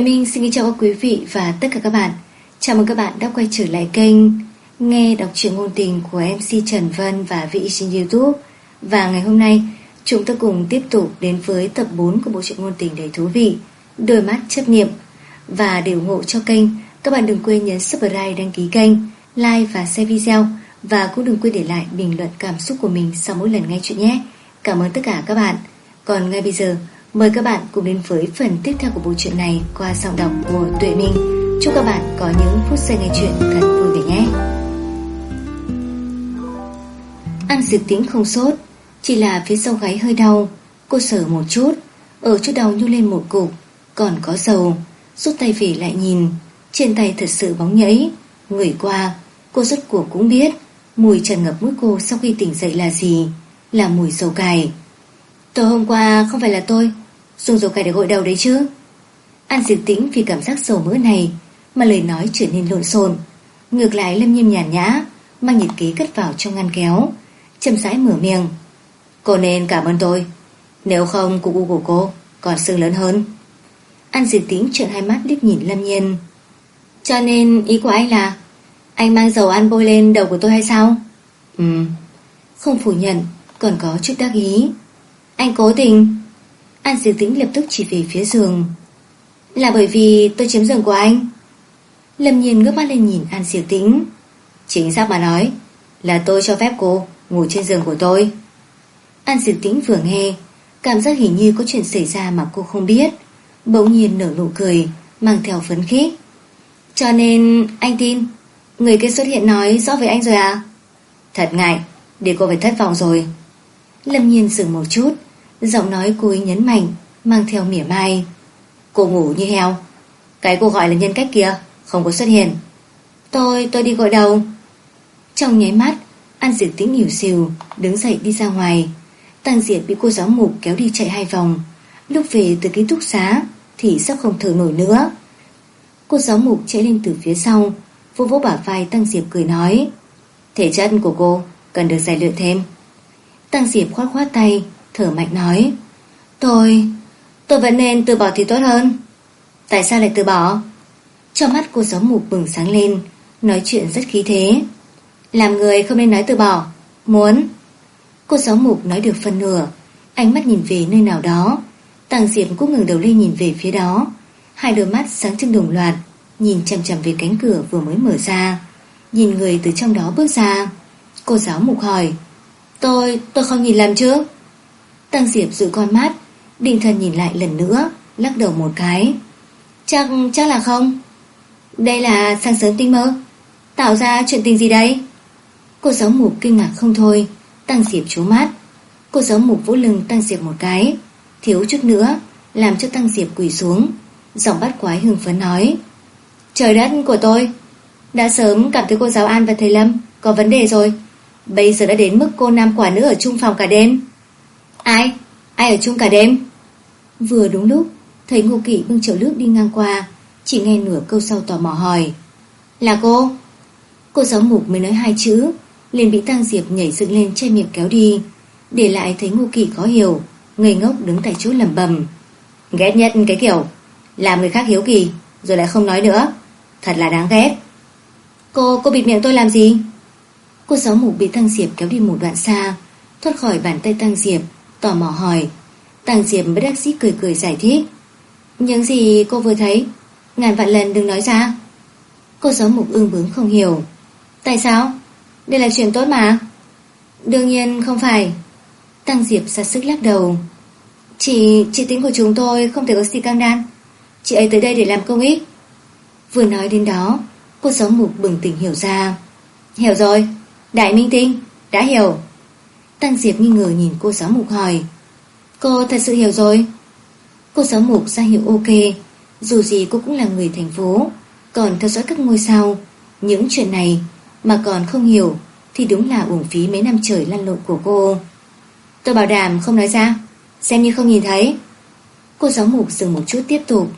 Tuệ Minh xin kính chào các quý vị và tất cả các bạn. Chào mừng các bạn đã quay trở lại kênh Nghe đọc truyện ngôn tình của MC Trần Vân và vị trên Youtube. Và ngày hôm nay, chúng ta cùng tiếp tục đến với tập 4 của bộ truyện ngôn tình đầy thú vị Đôi mắt chấp niệm. Và để ủng hộ cho kênh, các bạn đừng quên nhấn subscribe đăng ký kênh, like và share video. Và cũng đừng quên để lại bình luận cảm xúc của mình sau mỗi lần nghe chuyện nhé. Cảm ơn tất cả các bạn. Còn ngay bây giờ, Mời các bạn cùng đến với phần tiếp theo của bộ truyện này qua giọng đọc của Tuệ Minh. Chúc các bạn có những phút giây nghe chuyện thật vui vẻ nhé. Ăn dược tính không sốt, chỉ là phía sau gáy hơi đau. Cô sờ một chút, ở chỗ đầu nhu lên một cục, còn có dầu. Rút tay về lại nhìn, trên tay thật sự bóng nhẫy. Người qua, cô rốt cuộc cũng biết mùi tràn ngập mũi cô sau khi tỉnh dậy là gì, là mùi dầu cài. Tối hôm qua không phải là tôi Dùng dầu cài để gội đầu đấy chứ. An diệt tĩnh vì cảm giác sầu mỡ này Mà lời nói trở nên lộn xộn. Ngược lại, Lâm Nhiêm nhàn nhã, Mang nhiệt ký cất vào trong ngăn kéo, chậm rãi mở miệng. Cô nên cảm ơn tôi. Nếu không, cụ của cô còn sưng lớn hơn. An diệt tĩnh trợn hai mắt liếc nhìn Lâm Nhiên. Cho nên ý của anh là Anh mang dầu ăn bôi lên đầu của tôi hay sao? Ừ Không phủ nhận, Còn có chút đắc ý. Anh cố tình An Diệu Tĩnh lập tức chỉ về phía giường. Là bởi vì tôi chiếm giường của anh. Lâm nhiên ngước mắt lên nhìn An Diệu Tĩnh. Chính xác mà nói, Là tôi cho phép cô ngủ trên giường của tôi. An Diệu Tĩnh vừa nghe, Cảm giác hình như có chuyện xảy ra mà cô không biết. Bỗng nhiên nở nụ cười, Mang theo phấn khích. Cho nên, anh tin, Người kia xuất hiện nói rõ với anh rồi à? Thật ngại, Để cô phải thất vọng rồi. Lâm nhiên dừng một chút. Giọng nói cô ấy nhấn mạnh Mang theo mỉa mai. Cô ngủ như heo. Cái cô gọi là nhân cách kia Không có xuất hiện. Tôi, tôi đi gọi đầu. Trong nháy mắt An Diệp tính hiểu xìu Đứng dậy đi ra ngoài. Tăng Diệp bị cô giáo mục kéo đi chạy hai vòng. Lúc về từ ký túc xá Thì sắp không thở nổi nữa. Cô giáo mục chạy lên từ phía sau Vô vỗ bả vai Tăng Diệp cười nói Thể chất của cô cần được giải luyện thêm. Tăng Diệp khoát khoát tay Thở mạnh nói Tôi, tôi vẫn nên từ bỏ thì tốt hơn. Tại sao lại từ bỏ? Trong mắt cô giáo mục bừng sáng lên Nói chuyện rất khí thế. Làm người không nên nói từ bỏ Muốn. Cô giáo mục nói được phần nửa Ánh mắt nhìn về nơi nào đó. Tàng Diệp cũng ngừng đầu lên nhìn về phía đó. Hai đôi mắt sáng trưng đồng loạt Nhìn chằm chằm về cánh cửa vừa mới mở ra. Nhìn người từ trong đó bước ra. Cô giáo mục hỏi Tôi, tôi không nhìn lầm chứ? Tăng Diệp giữ con mắt Định thần nhìn lại lần nữa Lắc đầu một cái. Chắc, chắc là không? Đây là sáng sớm tinh mơ. Tạo ra chuyện tình gì đây? Cô giáo mục kinh ngạc không thôi Tăng Diệp trố mắt. Cô giáo mục vỗ lưng Tăng Diệp một cái Thiếu chút nữa Làm cho Tăng Diệp quỳ xuống Giọng bắt quái hưng phấn nói. Trời đất của tôi Đã sớm cảm thấy cô giáo An và thầy Lâm Có vấn đề rồi. Bây giờ đã đến mức cô nam quả nữ ở chung phòng cả đêm. Ai? Ai ở chung cả đêm? Vừa đúng lúc Thấy Ngô Kỵ bưng chậu nước đi ngang qua Chỉ nghe nửa câu sau tò mò hỏi Là cô? Cô giáo mục mới nói hai chữ liền bị Tăng Diệp nhảy dựng lên che miệng kéo đi Để lại thấy Ngô Kỵ khó hiểu Ngây ngốc đứng tại chỗ lầm bầm Ghét nhất cái kiểu Làm người khác hiếu kỳ Rồi lại không nói nữa Thật là đáng ghét Cô, cô bịt miệng tôi làm gì? Cô giáo mục bị Tăng Diệp kéo đi một đoạn xa Thoát khỏi bàn tay Tăng Diệp Tò mò hỏi. Tăng Diệp bất đắc dĩ cười cười giải thích. Những gì cô vừa thấy Ngàn vạn lần đừng nói ra. Cô giáo mục ương bướng không hiểu. Tại sao? Đây là chuyện tốt mà. Đương nhiên không phải. Tăng Diệp ra sức lắc đầu. Chị, chị tính của chúng tôi không thể có gì căng đan Chị ấy tới đây để làm công ích. Vừa nói đến đó Cô giáo mục bừng tỉnh hiểu ra. Hiểu rồi. Đại minh tinh Đã hiểu. Tăng Diệp nghi ngờ nhìn cô giáo mục hỏi. Cô thật sự hiểu rồi. Cô giáo mục ra hiệu ok. Dù gì cô cũng là người thành phố. Còn theo dõi các ngôi sao, Những chuyện này mà còn không hiểu Thì đúng là uổng phí mấy năm trời lăn lộn của cô. Tôi bảo đảm không nói ra. Xem như không nhìn thấy. Cô giáo mục dừng một chút tiếp tục.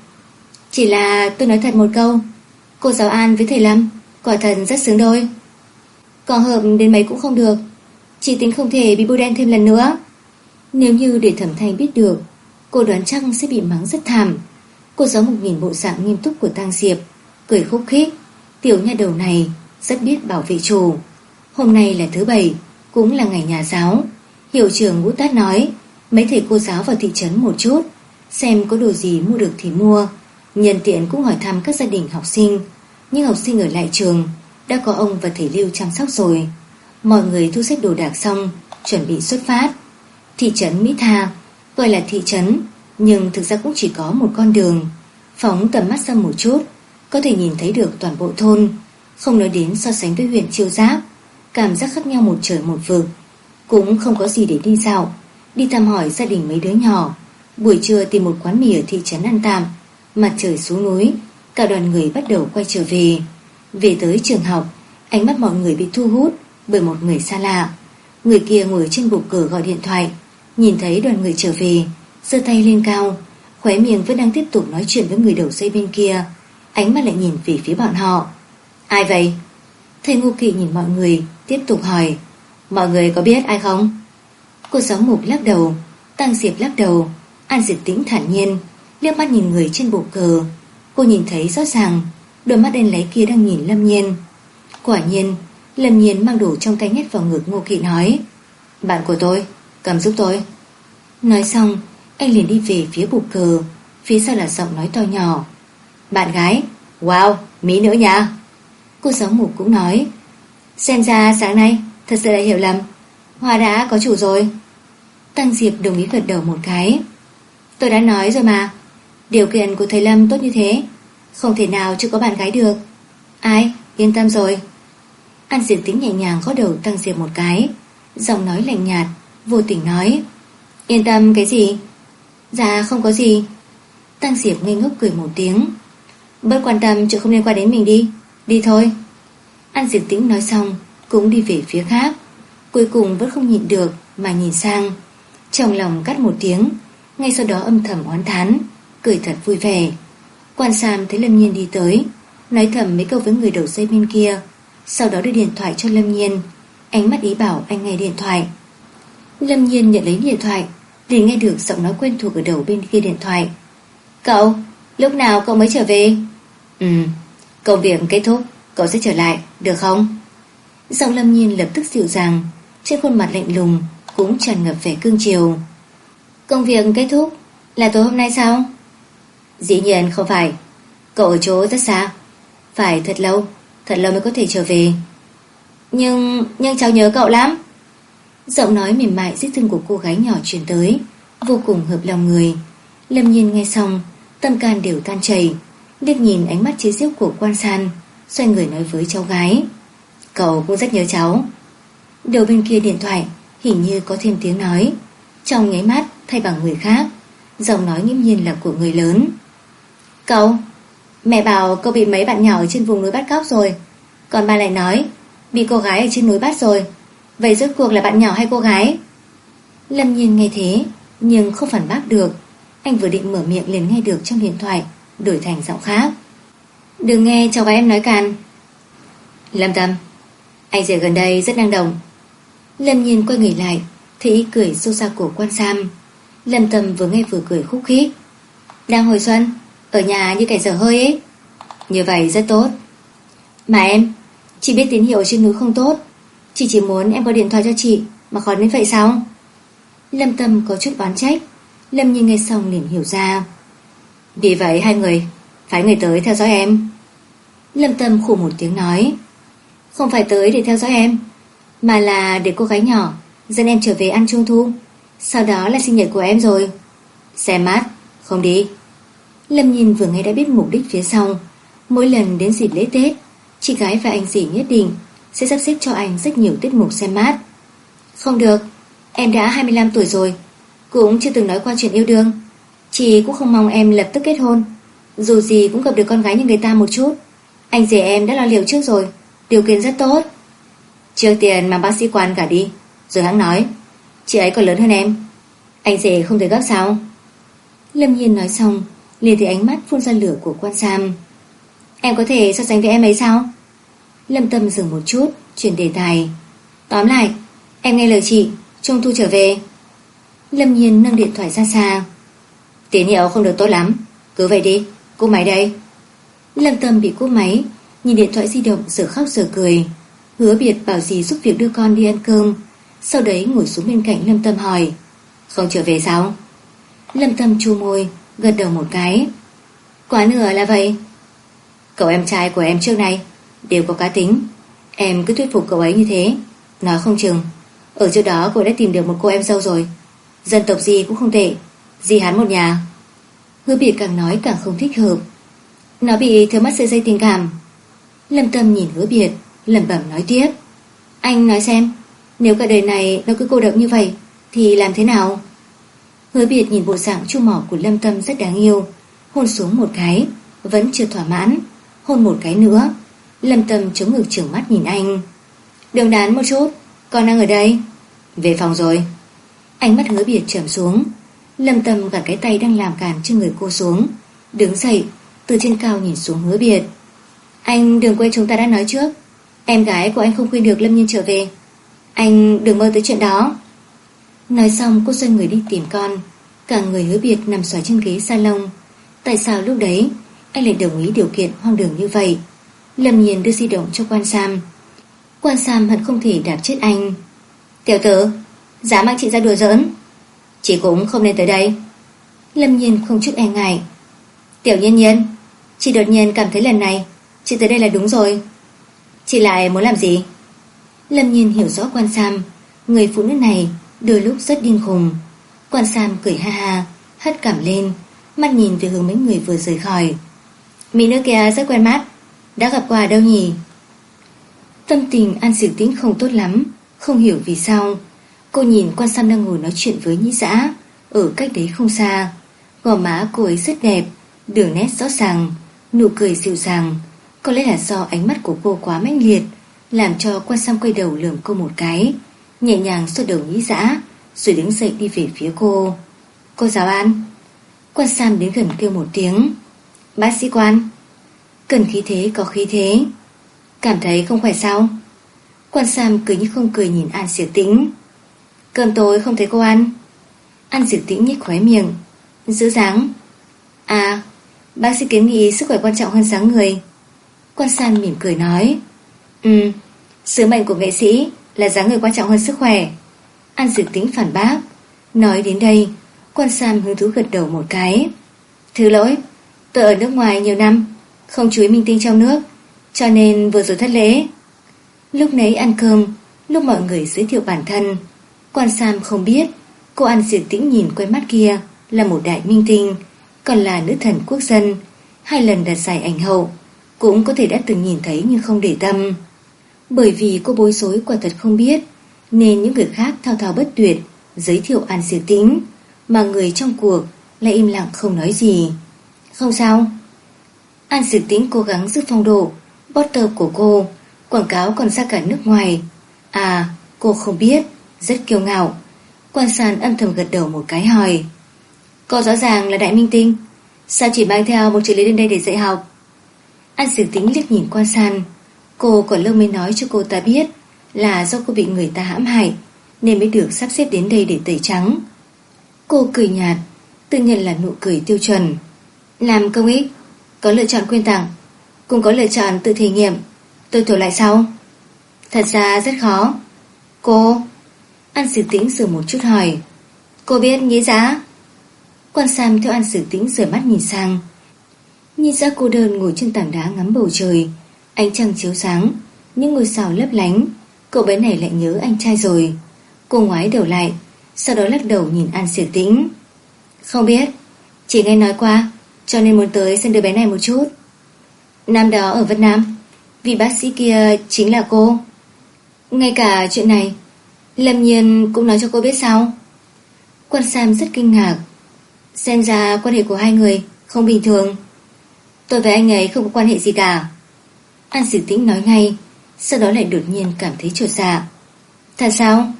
Chỉ là tôi nói thật một câu. Cô giáo An với thầy Lâm Quả thật rất xứng đôi. Còn hợp đến mấy cũng không được chỉ tính không thể bị bôi đen thêm lần nữa. Nếu như để thẩm thanh biết được, Cô đoán chắc sẽ bị mắng rất thảm. Cô gió một nghìn bộ dạng nghiêm túc của tăng Diệp, Cười khúc khích. Tiểu nhà đầu này rất biết bảo vệ chủ. Hôm nay là thứ bảy, Cũng là ngày nhà giáo. Hiệu trưởng Ngũ Tát nói, Mấy thầy cô giáo vào thị trấn một chút, Xem có đồ gì mua được thì mua. Nhân tiện cũng hỏi thăm các gia đình học sinh. Nhưng học sinh ở lại trường, Đã có ông và thầy Lưu chăm sóc rồi. Mọi người thu xếp đồ đạc xong, Chuẩn bị xuất phát. Thị trấn Mỹ Tha Gọi là thị trấn, Nhưng thực ra cũng chỉ có một con đường, Phóng tầm mắt ra một chút, Có thể nhìn thấy được toàn bộ thôn, Không nói đến so sánh với huyện Chiêu Giáp Cảm giác khác nhau một trời một vực, Cũng không có gì để đi dạo, Đi thăm hỏi gia đình mấy đứa nhỏ. Buổi trưa tìm một quán mì ở thị trấn ăn tạm, Mặt trời xuống núi, Cả đoàn người bắt đầu quay trở về. Về tới trường học, Ánh mắt mọi người bị thu hút bởi một người xa lạ Người kia ngồi trên bục cửa gọi điện thoại, Nhìn thấy đoàn người trở về, giơ tay lên cao, Khóe miệng vẫn đang tiếp tục nói chuyện với người đầu dây bên kia, Ánh mắt lại nhìn về phía bọn họ Ai vậy? Thầy Ngô Kỵ nhìn mọi người, Tiếp tục hỏi, Mọi người có biết ai không? Cô giáo mục lắc đầu, Tăng Diệp lắc đầu, An Diệp tĩnh thản nhiên, liếc mắt nhìn người trên bộ cờ Cô nhìn thấy rõ ràng, Đôi mắt đen lấy kia đang nhìn Lâm Nhiên Quả nhiên Lâm Nhiên mang đủ trong tay nhét vào ngực Ngô Kỵ nói, Bạn của tôi, Cầm giúp tôi. Nói xong, Anh liền đi về phía bục cờ Phía sau là giọng nói to nhỏ, Bạn gái, Wow, Mỹ nữa nha. Cô giáo mục cũng nói, Xem ra sáng nay, Thật sự là hiểu lầm, Hoa đã có chủ rồi. Tăng Diệp đồng ý gật đầu một cái, Tôi đã nói rồi mà, Điều kiện của thầy Lâm tốt như thế, Không thể nào chưa có bạn gái được. Ai, yên tâm rồi. An Diệp tính nhẹ nhàng gõ đầu Tăng Diệp một cái. Giọng nói lạnh nhạt, Vô tình nói, Yên tâm, cái gì? Dạ không có gì. Tăng Diệp ngây ngốc cười một tiếng, Bớt quan tâm chứ không liên quan đến mình đi Đi thôi. An Diệp Tĩnh nói xong, Cũng đi về phía khác. Cuối cùng vẫn không nhịn được Mà nhìn sang. Trong lòng cắt một tiếng, Ngay sau đó âm thầm oán thán, Cười thật vui vẻ. Quan Sam thấy Lâm Nhiên đi tới, Nói thầm mấy câu với người đầu dây bên kia. Sau đó đưa điện thoại cho Lâm Nhiên Ánh mắt ý bảo anh nghe điện thoại Lâm Nhiên nhận lấy điện thoại Để nghe được giọng nói quen thuộc ở đầu bên kia điện thoại Cậu, lúc nào cậu mới trở về? Ừ, công việc kết thúc Cậu sẽ trở lại, được không? Giọng Lâm Nhiên lập tức dịu dàng Trên khuôn mặt lạnh lùng Cũng tràn ngập vẻ cương chiều Công việc kết thúc Là tối hôm nay sao? Dĩ nhiên không phải Cậu ở chỗ rất xa Phải thật lâu, thật lâu mới có thể trở về. Nhưng, nhưng cháu nhớ cậu lắm. Giọng nói mềm mại dít thương của cô gái nhỏ truyền tới Vô cùng hợp lòng người. Lâm nhiên nghe xong Tâm can đều tan chảy Liếc nhìn ánh mắt chế giễu của quan san Xoay người nói với cháu gái. Cậu cũng rất nhớ cháu. Đầu bên kia điện thoại Hình như có thêm tiếng nói. Trong nháy mắt thay bằng người khác Giọng nói nghiêm nhiên là của người lớn. Cậu Mẹ bảo cô bị mấy bạn nhỏ ở trên vùng núi bắt cóc rồi. Còn ba lại nói, Bị cô gái ở trên núi bắt rồi. Vậy rốt cuộc là bạn nhỏ hay cô gái? Lâm nhiên nghe thế, Nhưng không phản bác được. Anh vừa định mở miệng liền nghe được trong điện thoại, Đổi thành giọng khác. Đừng nghe cháu gái em nói càn Lâm Tâm, Anh rể gần đây rất năng động. Lâm nhiên quay người lại, Thấy ý cười sâu xa của quan Sam. Lâm Tâm vừa nghe vừa cười khúc khích. Đang hồi xuân ở nhà như kẻ dở hơi ấy. Như vậy rất tốt. Mà em Chị biết tín hiệu trên núi không tốt. Chị chỉ muốn em có điện thoại cho chị Mà khó đến vậy sao? Lâm Tâm có chút oán trách. Lâm Nhi nghe xong liền hiểu ra. Vì vậy hai người Phải người tới theo dõi em. Lâm Tâm khủ một tiếng nói Không phải tới để theo dõi em Mà là để cô gái nhỏ Dẫn em trở về ăn trung thu. Sau đó là sinh nhật của em rồi. Xem mát, không đi. Lâm nhìn vừa nghe đã biết mục đích phía sau. Mỗi lần đến dịp lễ Tết, Chị gái và anh dì nhất định Sẽ sắp xếp cho anh rất nhiều tiết mục xem mát. Không được, Em đã 25 tuổi rồi, Cũng chưa từng nói qua chuyện yêu đương. Chị cũng không mong em lập tức kết hôn. Dù gì cũng gặp được con gái như người ta một chút. Anh rể em đã lo liệu trước rồi, Điều kiện rất tốt. Trước tiền mà bác sĩ quan cả đi, Rồi hắn nói, Chị ấy còn lớn hơn em, Anh rể không thể gấp sao? Lâm Nhiên nói xong liền thì ánh mắt phun ra lửa của quan Sam Em có thể so sánh với em ấy sao Lâm Tâm dừng một chút Chuyển đề tài Tóm lại em nghe lời chị Trung thu trở về Lâm Nhiên nâng điện thoại ra xa Tín hiệu không được tốt lắm Cứ vậy đi, cô máy đây. Lâm Tâm bị cúp máy, nhìn điện thoại di động giờ khóc giờ cười. Hứa biệt bảo gì giúp việc đưa con đi ăn cơm. Sau đấy ngồi xuống bên cạnh Lâm Tâm hỏi. Không trở về sao? Lâm Tâm chu môi, gật đầu một cái. Quá nửa là vậy. Cậu em trai của em trước này đều có cá tính. Em cứ thuyết phục cậu ấy như thế. Nói không chừng. Ở chỗ đó cô đã tìm được một cô em dâu rồi. Dân tộc gì cũng không tệ. Gì hắn một nhà. Hứa biệt càng nói càng không thích hợp. Nó bị thiếu mất sợi dây tình cảm. Lâm Tâm nhìn hứa biệt, lẩm bẩm nói tiếp. Anh nói xem, nếu cả đời này nó cứ cô độc như vậy, thì làm thế nào? Hứa biệt nhìn bộ dạng chu mỏ của Lâm Tâm rất đáng yêu, hôn xuống một cái, vẫn chưa thỏa mãn, hôn một cái nữa. Lâm Tâm chống ngực trưởng mắt nhìn anh. Đừng đán một chút, con đang ở đây. Về phòng rồi. Ánh mắt hứa biệt trầm xuống. Lâm Tâm gạt cái tay đang làm cản cho người cô xuống. Đứng dậy, từ trên cao nhìn xuống hứa biệt. Anh đừng quên chúng ta đã nói trước. Em gái của anh không khuyên được Lâm Nhiên trở về. Anh đừng mơ tới chuyện đó. Nói xong cô xoay người đi tìm con. Cả người hứa biệt nằm xoài trên ghế salon. Tại sao lúc đấy anh lại đồng ý điều kiện hoang đường như vậy? Lâm Nhiên đưa di động cho quan Sam. Quan Sam hận không thể đạp chết anh. Tiểu tử, dám mang chị ra đùa giỡn. Chị cũng không nên tới đây. Lâm Nhiên không chút e ngại. Tiểu nhiên nhiên, chị đột nhiên cảm thấy lần này chị tới đây là đúng rồi. Chị lại muốn làm gì? Lâm Nhiên hiểu rõ quan Sam, người phụ nữ này đôi lúc rất điên khùng. Quan Sam cười ha ha, hất cảm lên, mắt nhìn về hướng mấy người vừa rời khỏi. Mỹ nữ kia rất quen mắt, đã gặp qua đâu nhỉ? Tâm tình An Diệu Tĩnh không tốt lắm, không hiểu vì sao. Cô nhìn quan Sam đang ngồi nói chuyện với Nhĩ Dã, ở cách đấy không xa. Gò má cô ấy rất đẹp, đường nét rõ ràng, nụ cười dịu dàng. Có lẽ là do ánh mắt của cô quá mãnh liệt, làm cho quan Sam quay đầu lườm cô một cái, nhẹ nhàng xoay đầu nghĩ Dã, rồi đứng dậy đi về phía cô. Cô giáo An. Quan Sam đến gần kêu một tiếng. Bác sĩ quan. Cần khí thế có khí thế. Cảm thấy không khỏe sao? Quan Sam cười như không cười nhìn An Diệp Tĩnh. Cơm tối không thấy cô ăn. An Diệp Tĩnh nhếch khóe miệng. Giữ dáng. À, bác sĩ kiến nghị sức khỏe quan trọng hơn dáng người. Quan Sam mỉm cười nói. Ừ, sứ mệnh của nghệ sĩ là dáng người quan trọng hơn sức khỏe. An dược Tĩnh phản bác. Nói đến đây, quan Sam hứng thú gật đầu một cái. Thứ lỗi, tôi ở nước ngoài nhiều năm, không chú ý minh tinh trong nước, cho nên vừa rồi thất lễ. Lúc nấy ăn cơm, lúc mọi người giới thiệu bản thân, quan Sam không biết cô An Diệp Tĩnh nhìn quen mắt kia là một đại minh tinh, còn là nữ thần quốc dân, hai lần đạt giải ảnh hậu, cũng có thể đã từng nhìn thấy nhưng không để tâm. Bởi vì cô bối rối quả thật không biết, nên những người khác thao thao bất tuyệt giới thiệu An Diệp Tĩnh, mà người trong cuộc lại im lặng không nói gì. Không sao. An Diệp Tĩnh cố gắng giữ phong độ, Potter của cô, quảng cáo còn ra cả nước ngoài. À, cô không biết, rất kiêu ngạo. Quan sàn âm thầm gật đầu một cái hỏi. Cô rõ ràng là đại minh tinh, sao chỉ mang theo một trợ lý đến đây để dạy học? An Sử Tĩnh liếc nhìn quan sàn cô còn lâu mới nói cho cô ta biết là do cô bị người ta hãm hại, nên mới được sắp xếp đến đây để tẩy trắng. Cô cười nhạt, tự nhận là nụ cười tiêu chuẩn. Làm công ích, có lựa chọn quyên tặng, cũng có lựa chọn tự thể nghiệm. Tôi thổi lại sau. Thật ra rất khó. Cô... An Sử Tĩnh sửa một chút hỏi. Cô biết nghĩ giá? Quan Sam theo An Sử Tĩnh rửa mắt nhìn sang. Nhìn ra cô đơn ngồi trên tảng đá ngắm bầu trời. Ánh trăng chiếu sáng, những ngôi sao lấp lánh. Cậu bé này lại nhớ anh trai rồi. Cô ngoái đầu lại, sau đó lắc đầu nhìn An Siệt Tĩnh. Không biết, chỉ nghe nói qua, cho nên muốn tới xem đứa bé này một chút. nam đó ở Việt Nam, vị bác sĩ kia chính là cô. Ngay cả chuyện này, Lâm Nhiên cũng nói cho cô biết sao? Quan Sam rất kinh ngạc. Xem ra quan hệ của hai người không bình thường. Tôi với anh ấy không có quan hệ gì cả. An Sử Tĩnh nói ngay, sau đó lại đột nhiên cảm thấy trột dạ. Thật sao?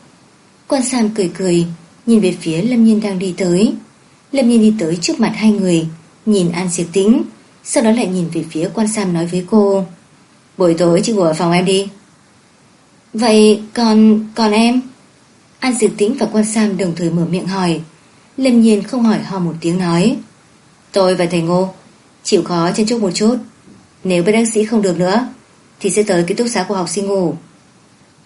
Quan Sam cười cười, nhìn về phía Lâm Nhiên đang đi tới. Lâm Nhiên đi tới trước mặt hai người, nhìn An Diệp Tĩnh, sau đó lại nhìn về phía quan Sam nói với cô. Buổi tối chị ngồi ở phòng em đi. Vậy còn... còn em? An Diệp Tĩnh và quan Sam đồng thời mở miệng hỏi. Lâm Nhiên không hỏi ho một tiếng nói. Tôi và thầy Ngô chịu khó chân chúc một chút. Nếu bác sĩ không được nữa thì sẽ tới ký túc xá của học sinh ngủ.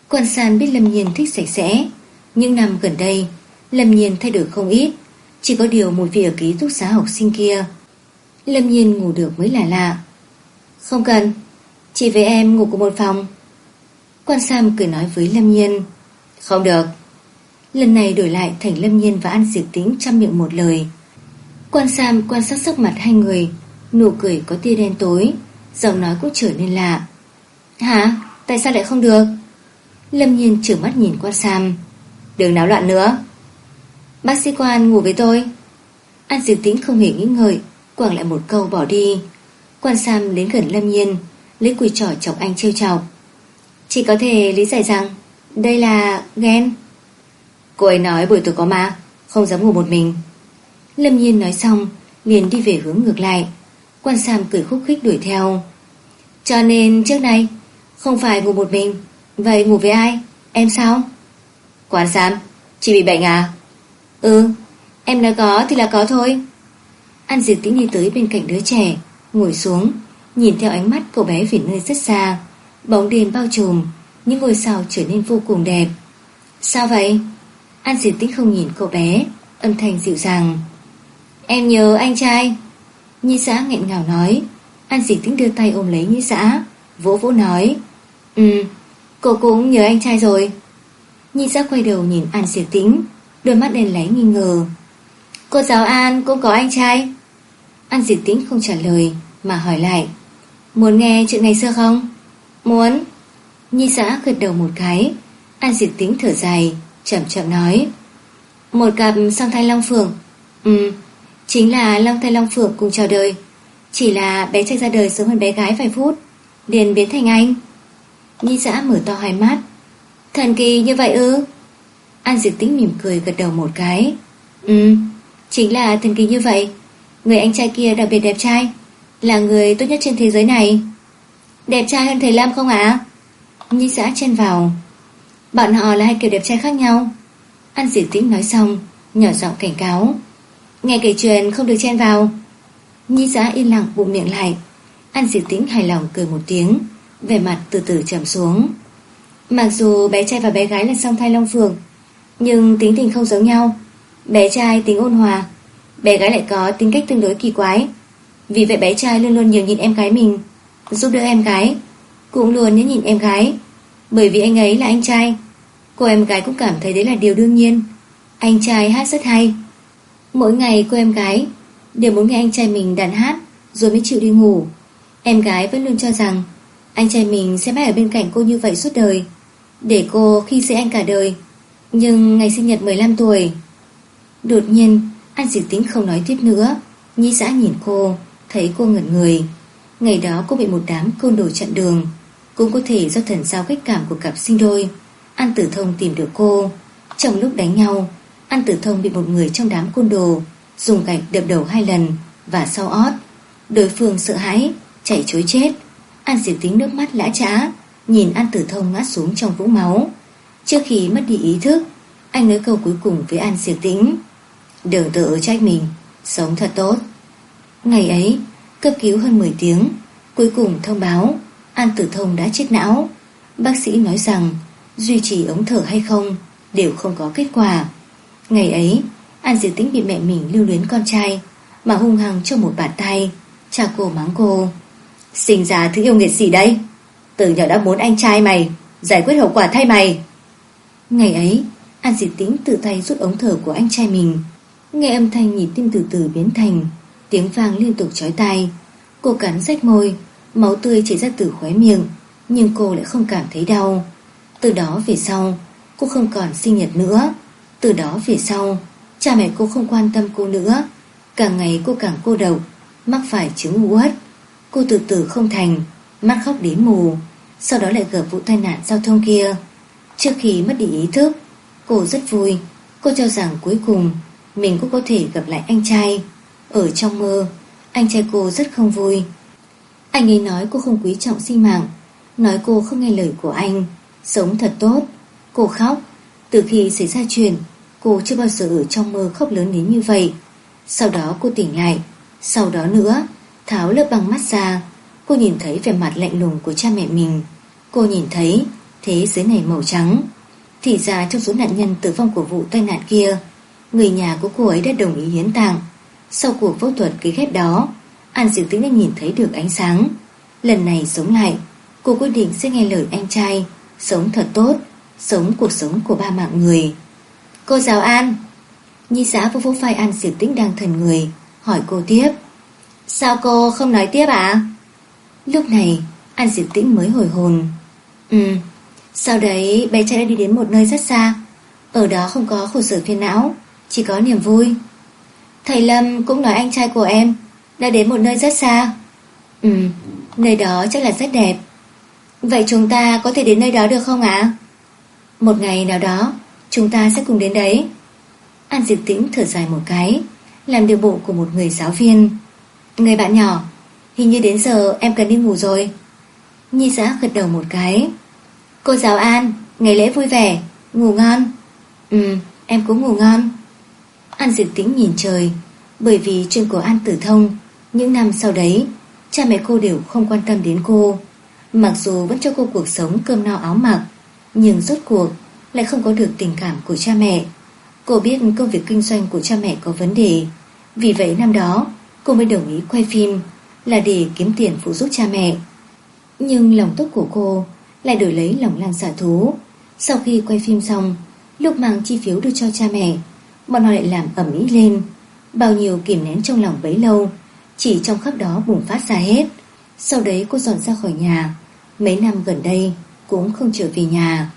Quan San biết Lâm Nhiên thích sạch sẽ. Những năm gần đây, Lâm Nhiên thay đổi không ít. Chỉ có điều mùi vị ở ký túc xá học sinh kia. Lâm Nhiên ngủ được mới là lạ. Không cần, chị với em ngủ cùng một phòng. Quan Sam cười nói với Lâm Nhiên. Không được. Lần này đổi lại thành Lâm Nhiên và An Diệp Tĩnh trăm miệng một lời. Quan Sam quan sát sắc mặt hai người, nụ cười có tia đen tối, giọng nói cũng trở nên lạ. Hả? Tại sao lại không được? Lâm Nhiên trợn mắt nhìn quan Sam. Đừng náo loạn nữa. Bác sĩ quan ngủ với tôi. An Diệp Tĩnh không hề nghĩ ngợi, quẳng lại một câu bỏ đi. Quan Sam đến gần Lâm Nhiên, lấy cùi trỏ chọc anh trêu chọc. Chỉ có thể lý giải rằng đây là ghen. Cô ấy nói buổi tối có ma, không dám ngủ một mình. Lâm Nhiên nói xong, liền đi về hướng ngược lại. Quan Sam cười khúc khích đuổi theo. Cho nên trước này, không phải ngủ một mình, vậy ngủ với ai? Em sao? Quan Sam, chị bị bệnh à? Ừ, em nói có thì là có thôi. An Diệp Tĩnh đi tới bên cạnh đứa trẻ, ngồi xuống, nhìn theo ánh mắt cậu bé về nơi rất xa. Bóng đêm bao trùm, những ngôi sao trở nên vô cùng đẹp. Sao vậy? An Diệp Tĩnh không nhìn cậu bé, âm thanh dịu dàng. Em nhớ anh trai. Nhi xã nghẹn ngào nói. An Diệp Tĩnh đưa tay ôm lấy Nhi xã, vỗ vỗ nói. Ừ, cô cũng nhớ anh trai rồi. Nhi xã quay đầu nhìn An Diệt Tĩnh, đôi mắt đen láy nghi ngờ. Cô giáo An cũng có anh trai. An Diệt Tĩnh không trả lời mà hỏi lại. Muốn nghe chuyện ngày xưa không? Muốn. Nhi xã gật đầu một cái. An Diệt Tĩnh thở dài, chậm chậm nói. Một cặp song thai long phượng. Ừ, chính là long thay long phượng cùng chào đời. Chỉ là bé trai ra đời sớm hơn bé gái vài phút, liền biến thành anh. Nhi xã mở to hai mắt. Thần kỳ như vậy ư? An Diệp Tĩnh mỉm cười gật đầu một cái. Ừ, chính là thần kỳ như vậy. Người anh trai kia đặc biệt đẹp trai, là người tốt nhất trên thế giới này. Đẹp trai hơn thầy Lam không ạ? Nhi xã chen vào. Bọn họ là hai kiểu đẹp trai khác nhau. An Diệp Tĩnh nói xong, nhỏ giọng cảnh cáo. Nghe kể chuyện không được chen vào. Nhi xã yên lặng bụng miệng lại. An Diệp Tĩnh hài lòng cười một tiếng, vẻ mặt từ từ trầm xuống. Mặc dù bé trai và bé gái là song thai long phượng, nhưng tính tình không giống nhau. Bé trai tính ôn hòa, bé gái lại có tính cách tương đối kỳ quái. Vì vậy bé trai luôn luôn nhiều nhìn em gái mình, giúp đỡ em gái, cũng luôn nhớ nhìn em gái. Bởi vì anh ấy là anh trai, cô em gái cũng cảm thấy đấy là điều đương nhiên. Anh trai hát rất hay. Mỗi ngày cô em gái đều muốn nghe anh trai mình đàn hát rồi mới chịu đi ngủ. Em gái vẫn luôn cho rằng anh trai mình sẽ mãi ở bên cạnh cô như vậy suốt đời, để cô khi dễ anh cả đời. Nhưng ngày sinh nhật 15 tuổi Đột nhiên anh Diệp Tính không nói tiếp nữa Nhi xã nhìn cô Thấy cô ngẩn người Ngày đó cô bị một đám côn đồ chặn đường Cũng có thể do thần giao cách cảm của cặp sinh đôi An Tử Thông tìm được cô Trong lúc đánh nhau An Tử Thông bị một người trong đám côn đồ Dùng gạch đập đầu hai lần Và sau ót, Đối phương sợ hãi, Chạy chối chết. An Diệp Tính nước mắt lã trã Nhìn An Tử Thông ngã xuống trong vũng máu. Trước khi mất đi ý thức, Anh nói câu cuối cùng với An Diệp Tĩnh Đừng tự trách mình, Sống thật tốt. Ngày ấy, cấp cứu hơn 10 tiếng, Cuối cùng thông báo An Tử Thông đã chết não. Bác sĩ nói rằng duy trì ống thở hay không Đều không có kết quả. Ngày ấy, An Diệp Tĩnh bị mẹ mình lưu luyến con trai, Mà hung hăng cho một bàn tay, Cha cô mắng cô. Sinh ra thứ yêu nghiệt gì đây? Từ nhỏ đã muốn anh trai mày, Giải quyết hậu quả thay mày. Ngày ấy, An Diệp Tĩnh tự tay rút ống thở của anh trai mình. Nghe âm thanh nhịp tim từ từ biến thành, Tiếng vang liên tục chói tai. Cô cắn rách môi, Máu tươi chảy ra từ khóe miệng, Nhưng cô lại không cảm thấy đau. Từ đó về sau, Cô không còn sinh nhật nữa. Từ đó về sau, Cha mẹ cô không quan tâm cô nữa. Càng ngày cô càng cô độc, Mắc phải chứng uất. Cô từ từ không thành, Mắt khóc đến mù. Sau đó lại gặp vụ tai nạn giao thông kia. Trước khi mất đi ý thức, Cô rất vui. Cô cho rằng cuối cùng, Mình cũng có thể gặp lại anh trai. Ở trong mơ, Anh trai cô rất không vui. Anh ấy nói cô không quý trọng sinh mạng, Nói cô không nghe lời của anh. Sống thật tốt, Cô khóc. Từ khi xảy ra chuyện, Cô chưa bao giờ ở trong mơ khóc lớn đến như vậy. Sau đó cô tỉnh lại, Sau đó nữa, Tháo lớp băng mắt ra, Cô nhìn thấy vẻ mặt lạnh lùng của cha mẹ mình. Cô nhìn thấy thế giới này màu trắng. Thì ra trong số nạn nhân tử vong của vụ tai nạn kia, Người nhà của cô ấy đã đồng ý hiến tặng Sau cuộc phẫu thuật ký ghép đó, An Diệu Tĩnh đã nhìn thấy được ánh sáng. Lần này sống lại, Cô quyết định sẽ nghe lời anh trai, Sống thật tốt. Sống cuộc sống của ba mạng người. Cô giáo An, Nhi giá vô vô phai An Diệu Tĩnh đang thần người, Hỏi cô tiếp. Sao cô không nói tiếp ạ? Lúc này, An Diệu Tĩnh mới hồi hồn. Ừ Sau đấy bé trai đã đi đến một nơi rất xa. Ở đó không có khổ sở phiền não, Chỉ có niềm vui. Thầy Lâm cũng nói anh trai của em Đã đến một nơi rất xa. Ừ Nơi đó chắc là rất đẹp. Vậy chúng ta có thể đến nơi đó được không ạ? Một ngày nào đó, Chúng ta sẽ cùng đến đấy. An Diệp Tĩnh thở dài một cái, Làm điều bộ của một người giáo viên. Người bạn nhỏ, Hình như đến giờ em cần đi ngủ rồi. Nhi giã gật đầu một cái. Cô giáo An, Ngày lễ vui vẻ, Ngủ ngon. Ừ em cũng ngủ ngon. An Diệp Tĩnh nhìn trời, Bởi vì chuyện của An Tử Thông, Những năm sau đấy, Cha mẹ cô đều không quan tâm đến cô. Mặc dù vẫn cho cô cuộc sống cơm no áo mặc nhưng rốt cuộc, Lại không có được tình cảm của cha mẹ. Cô biết công việc kinh doanh của cha mẹ có vấn đề. Vì vậy năm đó, Cô mới đồng ý quay phim Là để kiếm tiền phụ giúp cha mẹ. Nhưng lòng tốt của cô Lại đổi lấy lòng lan xả thú. Sau khi quay phim xong, Lúc mang chi phiếu đưa cho cha mẹ, Bọn họ lại làm ẩm ý lên. Bao nhiêu kìm nén trong lòng bấy lâu, Chỉ trong khắc đó bùng phát ra hết. Sau đấy cô dọn ra khỏi nhà. Mấy năm gần đây cũng không trở về nhà.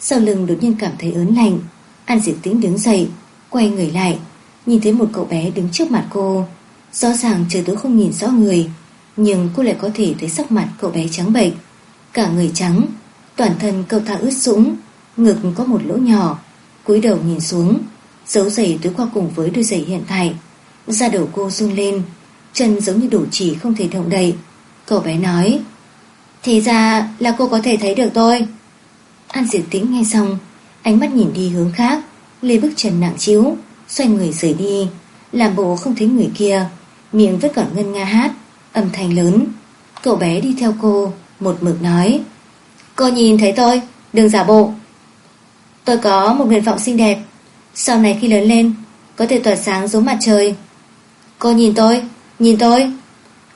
Sau lưng đột nhiên cảm thấy ớn lạnh, An Diệp Tĩnh đứng dậy, Quay người lại, Nhìn thấy một cậu bé đứng trước mặt cô. Rõ ràng trời tối không nhìn rõ người, Nhưng cô lại có thể thấy sắc mặt cậu bé trắng bệch, Cả người trắng, Toàn thân cậu ta ướt sũng, Ngực có một lỗ nhỏ, cúi đầu nhìn xuống Dấu giày tối qua cùng với đôi giày hiện tại. Da đầu cô run lên, Chân giống như đổ chỉ không thể động đậy. Cậu bé nói thì ra là cô có thể thấy được tôi. An diệt tĩnh nghe xong, Ánh mắt nhìn đi hướng khác, Lê bước chân nặng chiếu, Xoay người rời đi, Làm bộ không thấy người kia, Miệng vẫn còn ngân nga hát, Âm thanh lớn. Cậu bé đi theo cô, Một mực nói, Cô nhìn thấy tôi, Đừng giả bộ. Tôi có một nguyện vọng xinh đẹp. Sau này khi lớn lên, Có thể tỏa sáng giống mặt trời. Cô nhìn tôi Nhìn tôi.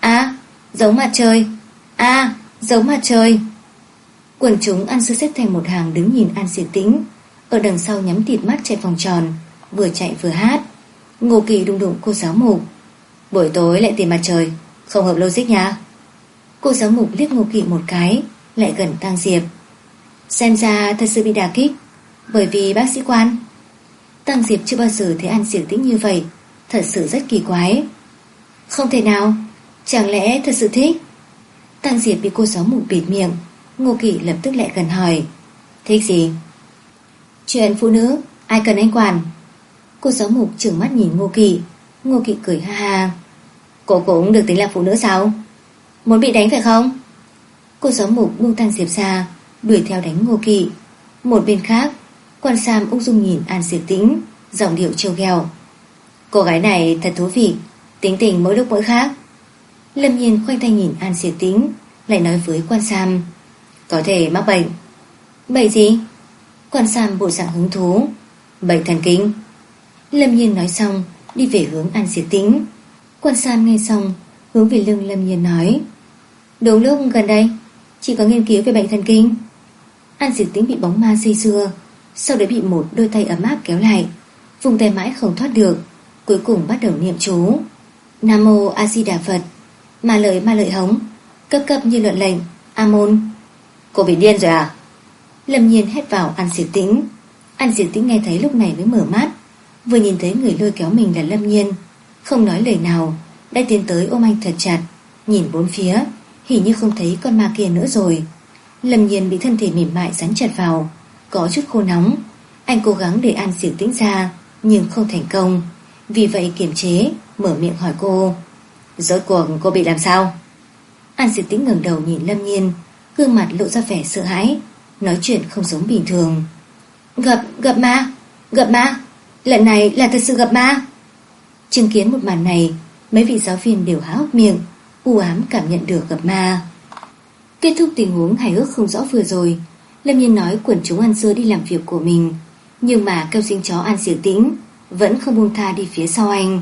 À giống mặt trời. À giống mặt trời Quần chúng ăn sư xếp thành một hàng đứng nhìn An Diệt Tĩnh. Ở đằng sau nhắm tịt mắt chạy vòng tròn, Vừa chạy vừa hát. Ngô Kỳ đung đụng cô giáo mục. Buổi tối lại tìm mặt trời Không hợp logic nha. Cô giáo mục liếc Ngô Kỳ một cái, Lại gần Tăng Diệp. Xem ra thật sự bị đả kích, Bởi vì bác sĩ quan. Tăng Diệp chưa bao giờ thấy An Diệp Tĩnh như vậy, Thật sự rất kỳ quái. Không thể nào, Chẳng lẽ thật sự thích? Tăng Diệp bị cô giáo mục bịt miệng. Ngô Kỳ lập tức lại gần hỏi, Thích gì? Chuyện phụ nữ, ai cần anh quản? Cô giáo mục trừng mắt nhìn Ngô Kỳ Ngô Kỳ cười ha ha. Cô cũng được tính là phụ nữ sao? Muốn bị đánh phải không? Cô giáo mục buông Tăng Diệp ra, Đuổi theo đánh Ngô Kỳ Một bên khác, Quan Sam ung dung nhìn An Diệp Tĩnh, Giọng điệu trêu gheo Cô gái này thật thú vị, Tính tình mỗi lúc mỗi khác. Lâm nhiên khoanh tay nhìn An Diệp Tĩnh, Lại nói với Quan Sam, Có thể mắc bệnh. Bệnh gì? Quan Sam bộ dạng hứng thú. Bệnh thần kinh. Lâm nhiên nói xong, Đi về hướng An Diệp Tĩnh. Quan Sam nghe xong, Hướng về lưng Lâm nhiên nói, Đúng lúc gần đây Chỉ có nghiên cứu về bệnh thần kinh. An Diệp Tĩnh bị bóng ma dây dưa Sau đấy bị một đôi tay ấm áp kéo lại, Vùng tay mãi không thoát được, Cuối cùng bắt đầu niệm chú. Nam Mô A Di Đà Phật. Ma lợi ma lợi hống, Cấp cấp như luận lệnh, A Môn. Cô bị điên rồi à? Lâm nhiên hét vào An Diệp Tĩnh. An Diệp Tĩnh nghe thấy lúc này mới mở mắt, Vừa nhìn thấy người lôi kéo mình là Lâm nhiên, Không nói lời nào, Đã tiến tới ôm anh thật chặt, Nhìn bốn phía Hình như không thấy con ma kia nữa rồi. Lâm nhiên bị thân thể mềm mại rắn chặt vào, Có chút khô nóng. Anh cố gắng để An Diệp Tĩnh ra, Nhưng không thành công. Vì vậy kiềm chế, Mở miệng hỏi cô. Rốt cuộc cô bị làm sao? An diệt Tĩnh ngẩng đầu nhìn Lâm Nhiên Gương mặt lộ ra vẻ sợ hãi Nói chuyện không giống bình thường. Gặp, gặp ma Gặp ma Lần này là thật sự gặp ma. Chứng kiến một màn này Mấy vị giáo viên đều há hốc miệng u ám cảm nhận được gặp ma. Kết thúc tình huống hài hước không rõ vừa rồi Lâm Nhiên nói quần chúng ăn dưa đi làm việc của mình Nhưng mà kêu sinh chó ăn diệt tĩnh Vẫn không buông tha đi phía sau anh.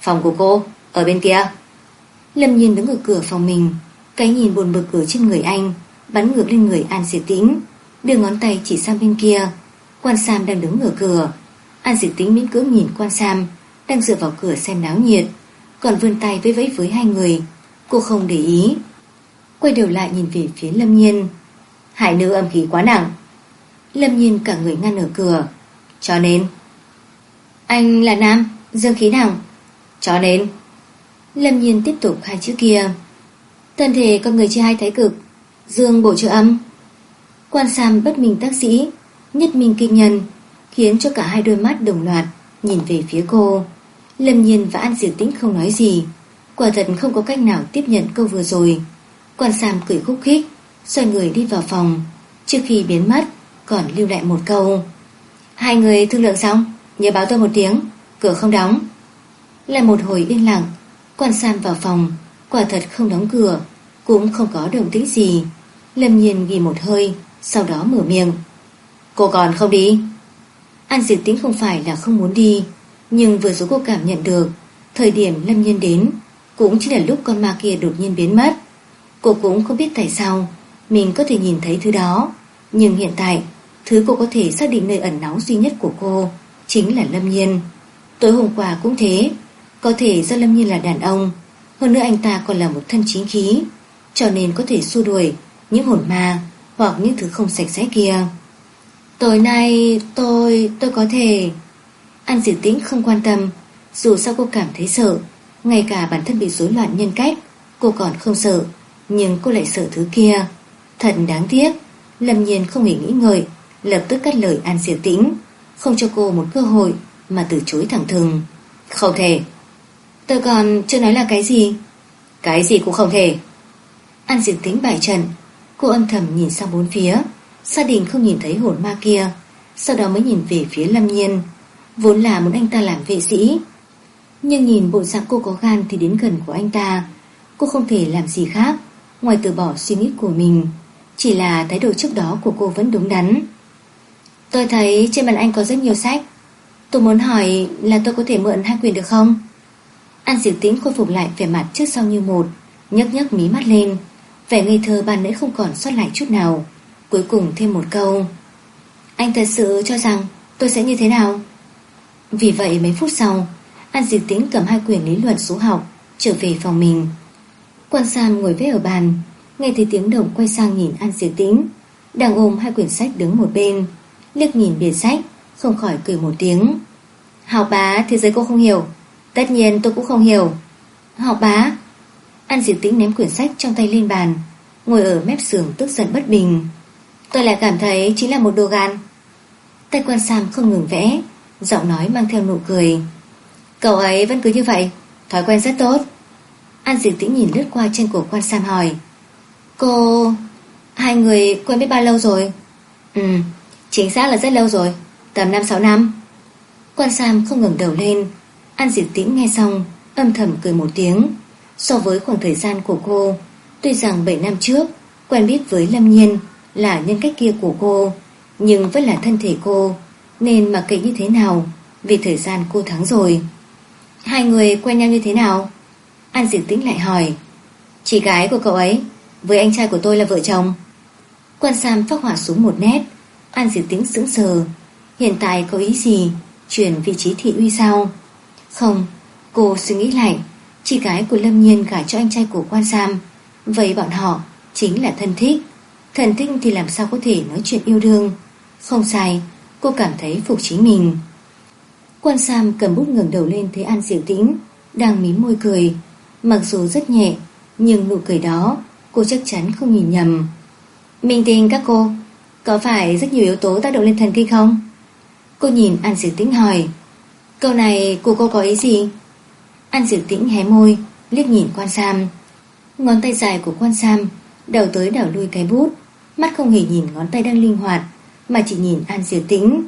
Phòng của cô Ở bên kia. Lâm Nhiên đứng ở cửa phòng mình Cái nhìn buồn bực ở trên người anh Bắn ngược lên người An Diệp Tĩnh Đưa ngón tay chỉ sang bên kia. Quan Sam đang đứng ở cửa. An Diệp Tĩnh miễn cưỡng nhìn Quan Sam Đang dựa vào cửa xem náo nhiệt Còn vươn tay với vẫy với hai người. Cô không để ý. Quay đầu lại nhìn về phía Lâm Nhiên. Hải nữ âm khí quá nặng. Lâm Nhiên cả người ngăn ở cửa. Cho nên. Anh là nam, dương khí nặng. Cho nên. Lâm Nhiên tiếp tục hai chữ kia. Thân thể con người chia hai thái cực, Dương bổ trợ âm. Quan Sam bất minh tác sĩ, Nhất minh kinh nhân, Khiến cho cả hai đôi mắt đồng loạt Nhìn về phía cô. Lâm Nhiên và An Diệu Tĩnh không nói gì. Quả thật không có cách nào tiếp nhận câu vừa rồi. Quan Sam cười khúc khích, Xoay người đi vào phòng. Trước khi biến mất, còn lưu lại một câu. Hai người thương lượng xong, Nhớ báo tôi một tiếng, Cửa không đóng. Lại một hồi yên lặng Quan Sam vào phòng, Quả thật không đóng cửa, Cũng không có động tĩnh gì. Lâm nhiên ghi một hơi, Sau đó mở miệng. Cô còn không đi? An diệt tính không phải là không muốn đi, Nhưng vừa rồi cô cảm nhận được, Thời điểm Lâm nhiên đến, Cũng chỉ là lúc con ma kia đột nhiên biến mất. Cô cũng không biết tại sao, Mình có thể nhìn thấy thứ đó, Nhưng hiện tại, Thứ cô có thể xác định nơi ẩn náu duy nhất của cô Chính là Lâm Nhiên. Tối hôm qua cũng thế có thể do Lâm Nhiên là đàn ông, Hơn nữa anh ta còn là một thân chính khí, Cho nên có thể xua đuổi Những hồn ma Hoặc những thứ không sạch sẽ kia. Tối nay tôi tôi có thể. An diệt tĩnh không quan tâm, Dù sao cô cảm thấy sợ, Ngay cả bản thân bị rối loạn nhân cách, Cô còn không sợ, Nhưng cô lại sợ thứ kia. Thật đáng tiếc, Lâm nhiên không hề nghĩ ngợi, Lập tức cắt lời An diệt tĩnh, Không cho cô một cơ hội Mà từ chối thẳng thừng. Không thể. Tôi còn chưa nói là cái gì. Cái gì cũng không thể. An diệt tĩnh bài trận. Cô âm thầm nhìn sang bốn phía. Gia đình không nhìn thấy hồn ma kia Sau đó mới nhìn về phía Lâm Nhiên. Vốn là muốn anh ta làm vệ sĩ Nhưng nhìn bộ dạng cô có gan Thì đến gần của anh ta. Cô không thể làm gì khác Ngoài từ bỏ suy nghĩ của mình. Chỉ là thái độ trước đó của cô vẫn đúng đắn. Tôi thấy trên bàn anh có rất nhiều sách. Tôi muốn hỏi là tôi có thể mượn hai quyền được không An diệu tĩnh khôi phục lại vẻ mặt trước sau như một, nhấc nhấc mí mắt lên. Vẻ ngây thơ ban nãy không còn sót lại chút nào. Cuối cùng thêm một câu. Anh thật sự cho rằng tôi sẽ như thế nào? Vì vậy mấy phút sau, An Diệu Tĩnh cầm hai quyển lý luận số học, Trở về phòng mình. Quan Sam ngồi vẽ ở bàn, Nghe thấy tiếng động quay sang nhìn An Diệu Tĩnh Đang ôm hai quyển sách đứng một bên, liếc nhìn biển sách, Không khỏi cười một tiếng. Học bá thế giới cô không hiểu. Tất nhiên tôi cũng không hiểu. Học bá, An Diệp Tĩnh ném quyển sách trong tay lên bàn, Ngồi ở mép giường tức giận bất bình. Tôi lại cảm thấy chính là một đồ gan. Tay quan Sam không ngừng vẽ, Giọng nói mang theo nụ cười. Cậu ấy vẫn cứ như vậy, Thói quen rất tốt. An Diệp Tĩnh nhìn lướt qua trên cổ quan Sam hỏi, Cô... Hai người quen biết bao lâu rồi? Ừ Chính xác là rất lâu rồi, Tầm 5-6 năm. Quan Sam không ngừng đầu lên An Diệp Tĩnh nghe xong Âm thầm cười một tiếng So với khoảng thời gian của cô Tuy rằng 7 năm trước Quen biết với Lâm Nhiên là nhân cách kia của cô, nhưng vẫn là thân thể cô, nên mặc kệ như thế nào, vì thời gian cô thắng rồi. Hai người quen nhau như thế nào? An Diệp Tĩnh lại hỏi. Chị gái của cậu ấy, với anh trai của tôi là vợ chồng. Quan Sam phát hỏa xuống một nét, An Diệp Tĩnh sững sờ. Hiện tại có ý gì? Chuyển vị trí thị uy sao? Không, cô suy nghĩ lại, chị gái của Lâm Nhiên gả cho anh trai của Quan Sam. Vậy bọn họ chính là thân thích. Thần thích thì làm sao có thể nói chuyện yêu đương? Không sai Cô cảm thấy phục chính mình. Quan Sam cầm bút ngẩng đầu lên Thấy An Diệu Tĩnh Đang mím môi cười. Mặc dù rất nhẹ Nhưng nụ cười đó Cô chắc chắn không nhìn nhầm. Minh Tinh các cô Có phải rất nhiều yếu tố tác động lên thần kinh không? Cô nhìn An Diệu Tĩnh hỏi. Câu này của cô có ý gì An Diệu Tĩnh hé môi liếc nhìn quan Sam Ngón tay dài của quan Sam Đầu tới đảo lui cái bút Mắt không hề nhìn ngón tay đang linh hoạt Mà chỉ nhìn An Diệu Tĩnh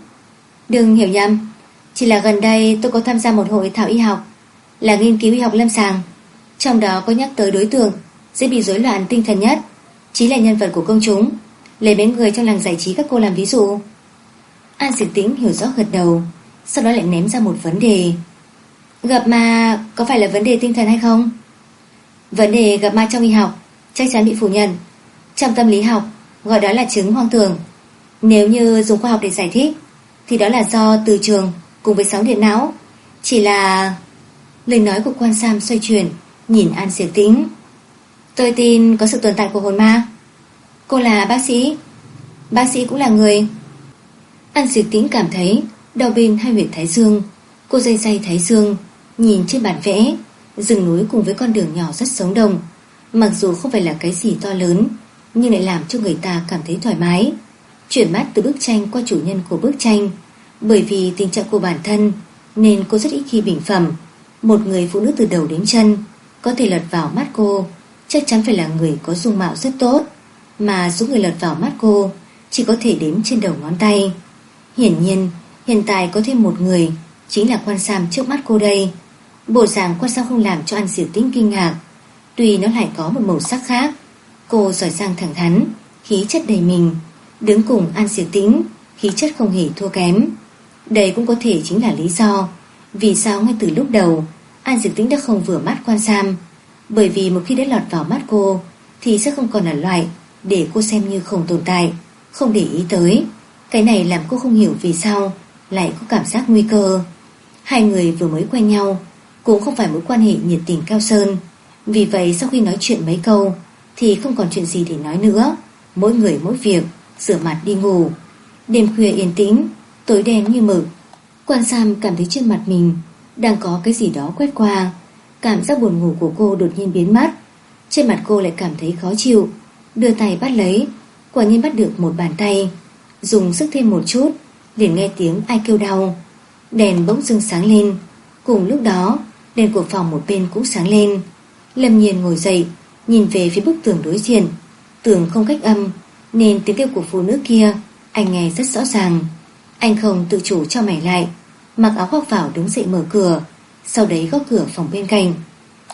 Đừng hiểu nhầm Chỉ là gần đây tôi có tham gia một hội thảo y học là nghiên cứu y học lâm sàng. Trong đó có nhắc tới đối tượng dễ bị rối loạn tinh thần nhất, chính là nhân vật của công chúng, lấy mấy người trong làng giải trí các cô làm ví dụ. An diệu Tĩnh hiểu rõ gật đầu, sau đó lại ném ra một vấn đề. Gặp ma có phải là vấn đề tinh thần hay không? Vấn đề gặp ma trong y học chắc chắn bị phủ nhận. Trong tâm lý học, gọi đó là chứng hoang tưởng. Nếu như dùng khoa học để giải thích, thì đó là do từ trường cùng với sóng điện não. Chỉ là... Lời nói của quan Sam xoay chuyển, nhìn An Diệp Tĩnh. Tôi tin có sự tồn tại của hồn ma. Cô là bác sĩ. Bác sĩ cũng là người. An Diệp Tĩnh cảm thấy đau bên hai huyện thái dương. Cô dây dây thái dương, nhìn trên bản vẽ, rừng núi cùng với con đường nhỏ rất sống động. Mặc dù không phải là cái gì to lớn, nhưng lại làm cho người ta cảm thấy thoải mái. Chuyển mắt từ bức tranh qua chủ nhân của bức tranh. Bởi vì tình trạng của bản thân, nên cô rất ít khi bình phẩm. Một người phụ nữ từ đầu đến chân, có thể lật vào mắt cô, chắc chắn phải là người có dung mạo rất tốt. Mà số người lật vào mắt cô, chỉ có thể đếm trên đầu ngón tay. Hiển nhiên, hiện tại có thêm một người, chính là quan Sam trước mắt cô đây. Bộ dạng quan Sam không làm cho An Diệu Tĩnh kinh ngạc, tuy nó lại có một màu sắc khác. Cô giỏi giang thẳng thắn, khí chất đầy mình, đứng cùng An Diệu Tĩnh, khí chất không hề thua kém. Đây cũng có thể chính là lý do vì sao ngay từ lúc đầu An Diệu Tĩnh đã không vừa mắt quan Sam. Bởi vì một khi đã lọt vào mắt cô thì sẽ không còn là loại để cô xem như không tồn tại, không để ý tới. Cái này làm cô không hiểu vì sao lại có cảm giác nguy cơ. Hai người vừa mới quen nhau, cũng không phải mối quan hệ nhiệt tình cao sơn. Vì vậy sau khi nói chuyện mấy câu thì không còn chuyện gì để nói nữa. Mỗi người mỗi việc, rửa mặt đi ngủ. Đêm khuya yên tĩnh, tối đen như mực. Quan Sam cảm thấy trên mặt mình đang có cái gì đó quét qua. Cảm giác buồn ngủ của cô đột nhiên biến mất. Trên mặt cô lại cảm thấy khó chịu. Đưa tay bắt lấy, quả nhiên bắt được một bàn tay. Dùng sức thêm một chút, liền nghe tiếng ai kêu đau. Đèn bỗng dưng sáng lên. Cùng lúc đó, đèn của phòng một bên cũng sáng lên. Lâm nhiên ngồi dậy, nhìn về phía bức tường đối diện. Tường không cách âm, nên tiếng kêu của phụ nữ kia anh nghe rất rõ ràng. Anh không tự chủ cho mày lại, mặc áo khoác vào đứng dậy mở cửa, sau đấy góc cửa phòng bên cạnh.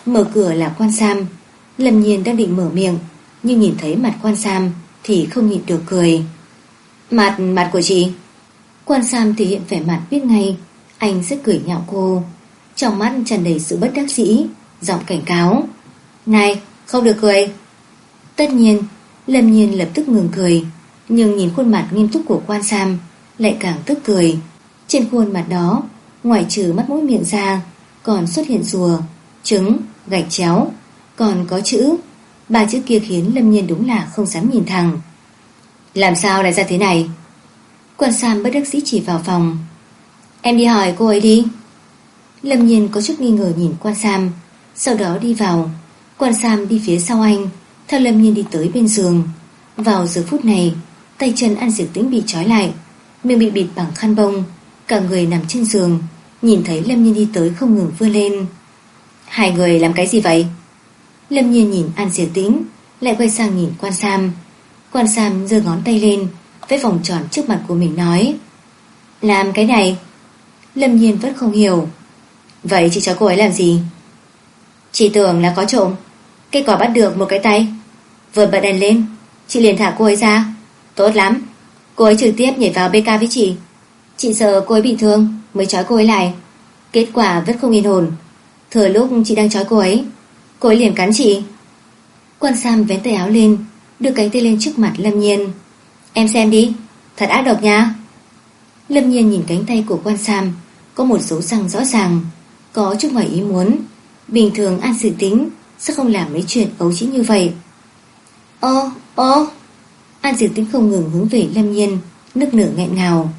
Mở cửa là quan Sam. Lâm nhiên đang định mở miệng, nhưng nhìn thấy mặt quan Sam thì không nhịn được cười. Mặt, mặt của chị. Quan Sam thể hiện vẻ mặt biết ngay, anh sẽ cười nhạo cô. Trong mắt tràn đầy sự bất đắc dĩ, giọng cảnh cáo. Này, không được cười. Tất nhiên, Lâm Nhiên lập tức ngừng cười, nhưng nhìn khuôn mặt nghiêm túc của quan Sam lại càng tức cười. Trên khuôn mặt đó, ngoài trừ mắt mũi miệng ra, còn xuất hiện rùa, trứng, gạch chéo, còn có chữ. Ba chữ kia khiến Lâm Nhiên đúng là không dám nhìn thẳng. Làm sao lại ra thế này? Quan Sam bất đắc dĩ chỉ vào phòng. Em đi hỏi cô ấy đi. Lâm Nhiên có chút nghi ngờ nhìn quan Sam, sau đó đi vào. Quan Sam đi phía sau anh, theo Lâm Nhiên đi tới bên giường. Vào giờ phút này, tay chân An Diệp Tĩnh bị trói lại, miệng bị bịt bằng khăn bông, cả người nằm trên giường, nhìn thấy Lâm Nhiên đi tới không ngừng vươn lên. Hai người làm cái gì vậy? Lâm Nhiên nhìn An Diệp Tĩnh, lại quay sang nhìn Quan Sam. Quan Sam giơ ngón tay lên, với vòng tròn trước mặt của mình nói. Làm cái này? Lâm Nhiên vẫn không hiểu. Vậy chị cho cô ấy làm gì? Chị tưởng là có trộm. Kết quả bắt được một cái tay. Vừa bật đèn lên, chị liền thả cô ấy ra. Tốt lắm. Cô ấy trực tiếp nhảy vào BK với chị. Chị sợ cô ấy bị thương mới trói cô ấy lại. Kết quả vẫn không yên hồn. Thừa lúc chị đang trói cô ấy, cô ấy liền cắn chị. Quan Sam vén tay áo lên, đưa cánh tay lên trước mặt Lâm Nhiên. Em xem đi, thật ác độc nha. Lâm Nhiên nhìn cánh tay của quan Sam, có một dấu răng rõ ràng, có chút ngoài ý muốn. Bình thường An Sử Tính sẽ không làm mấy chuyện ấu trĩ như vậy. Ô, ô. An Sử Tính không ngừng hướng về Lâm Nhiên, nước nở nghẹn ngào.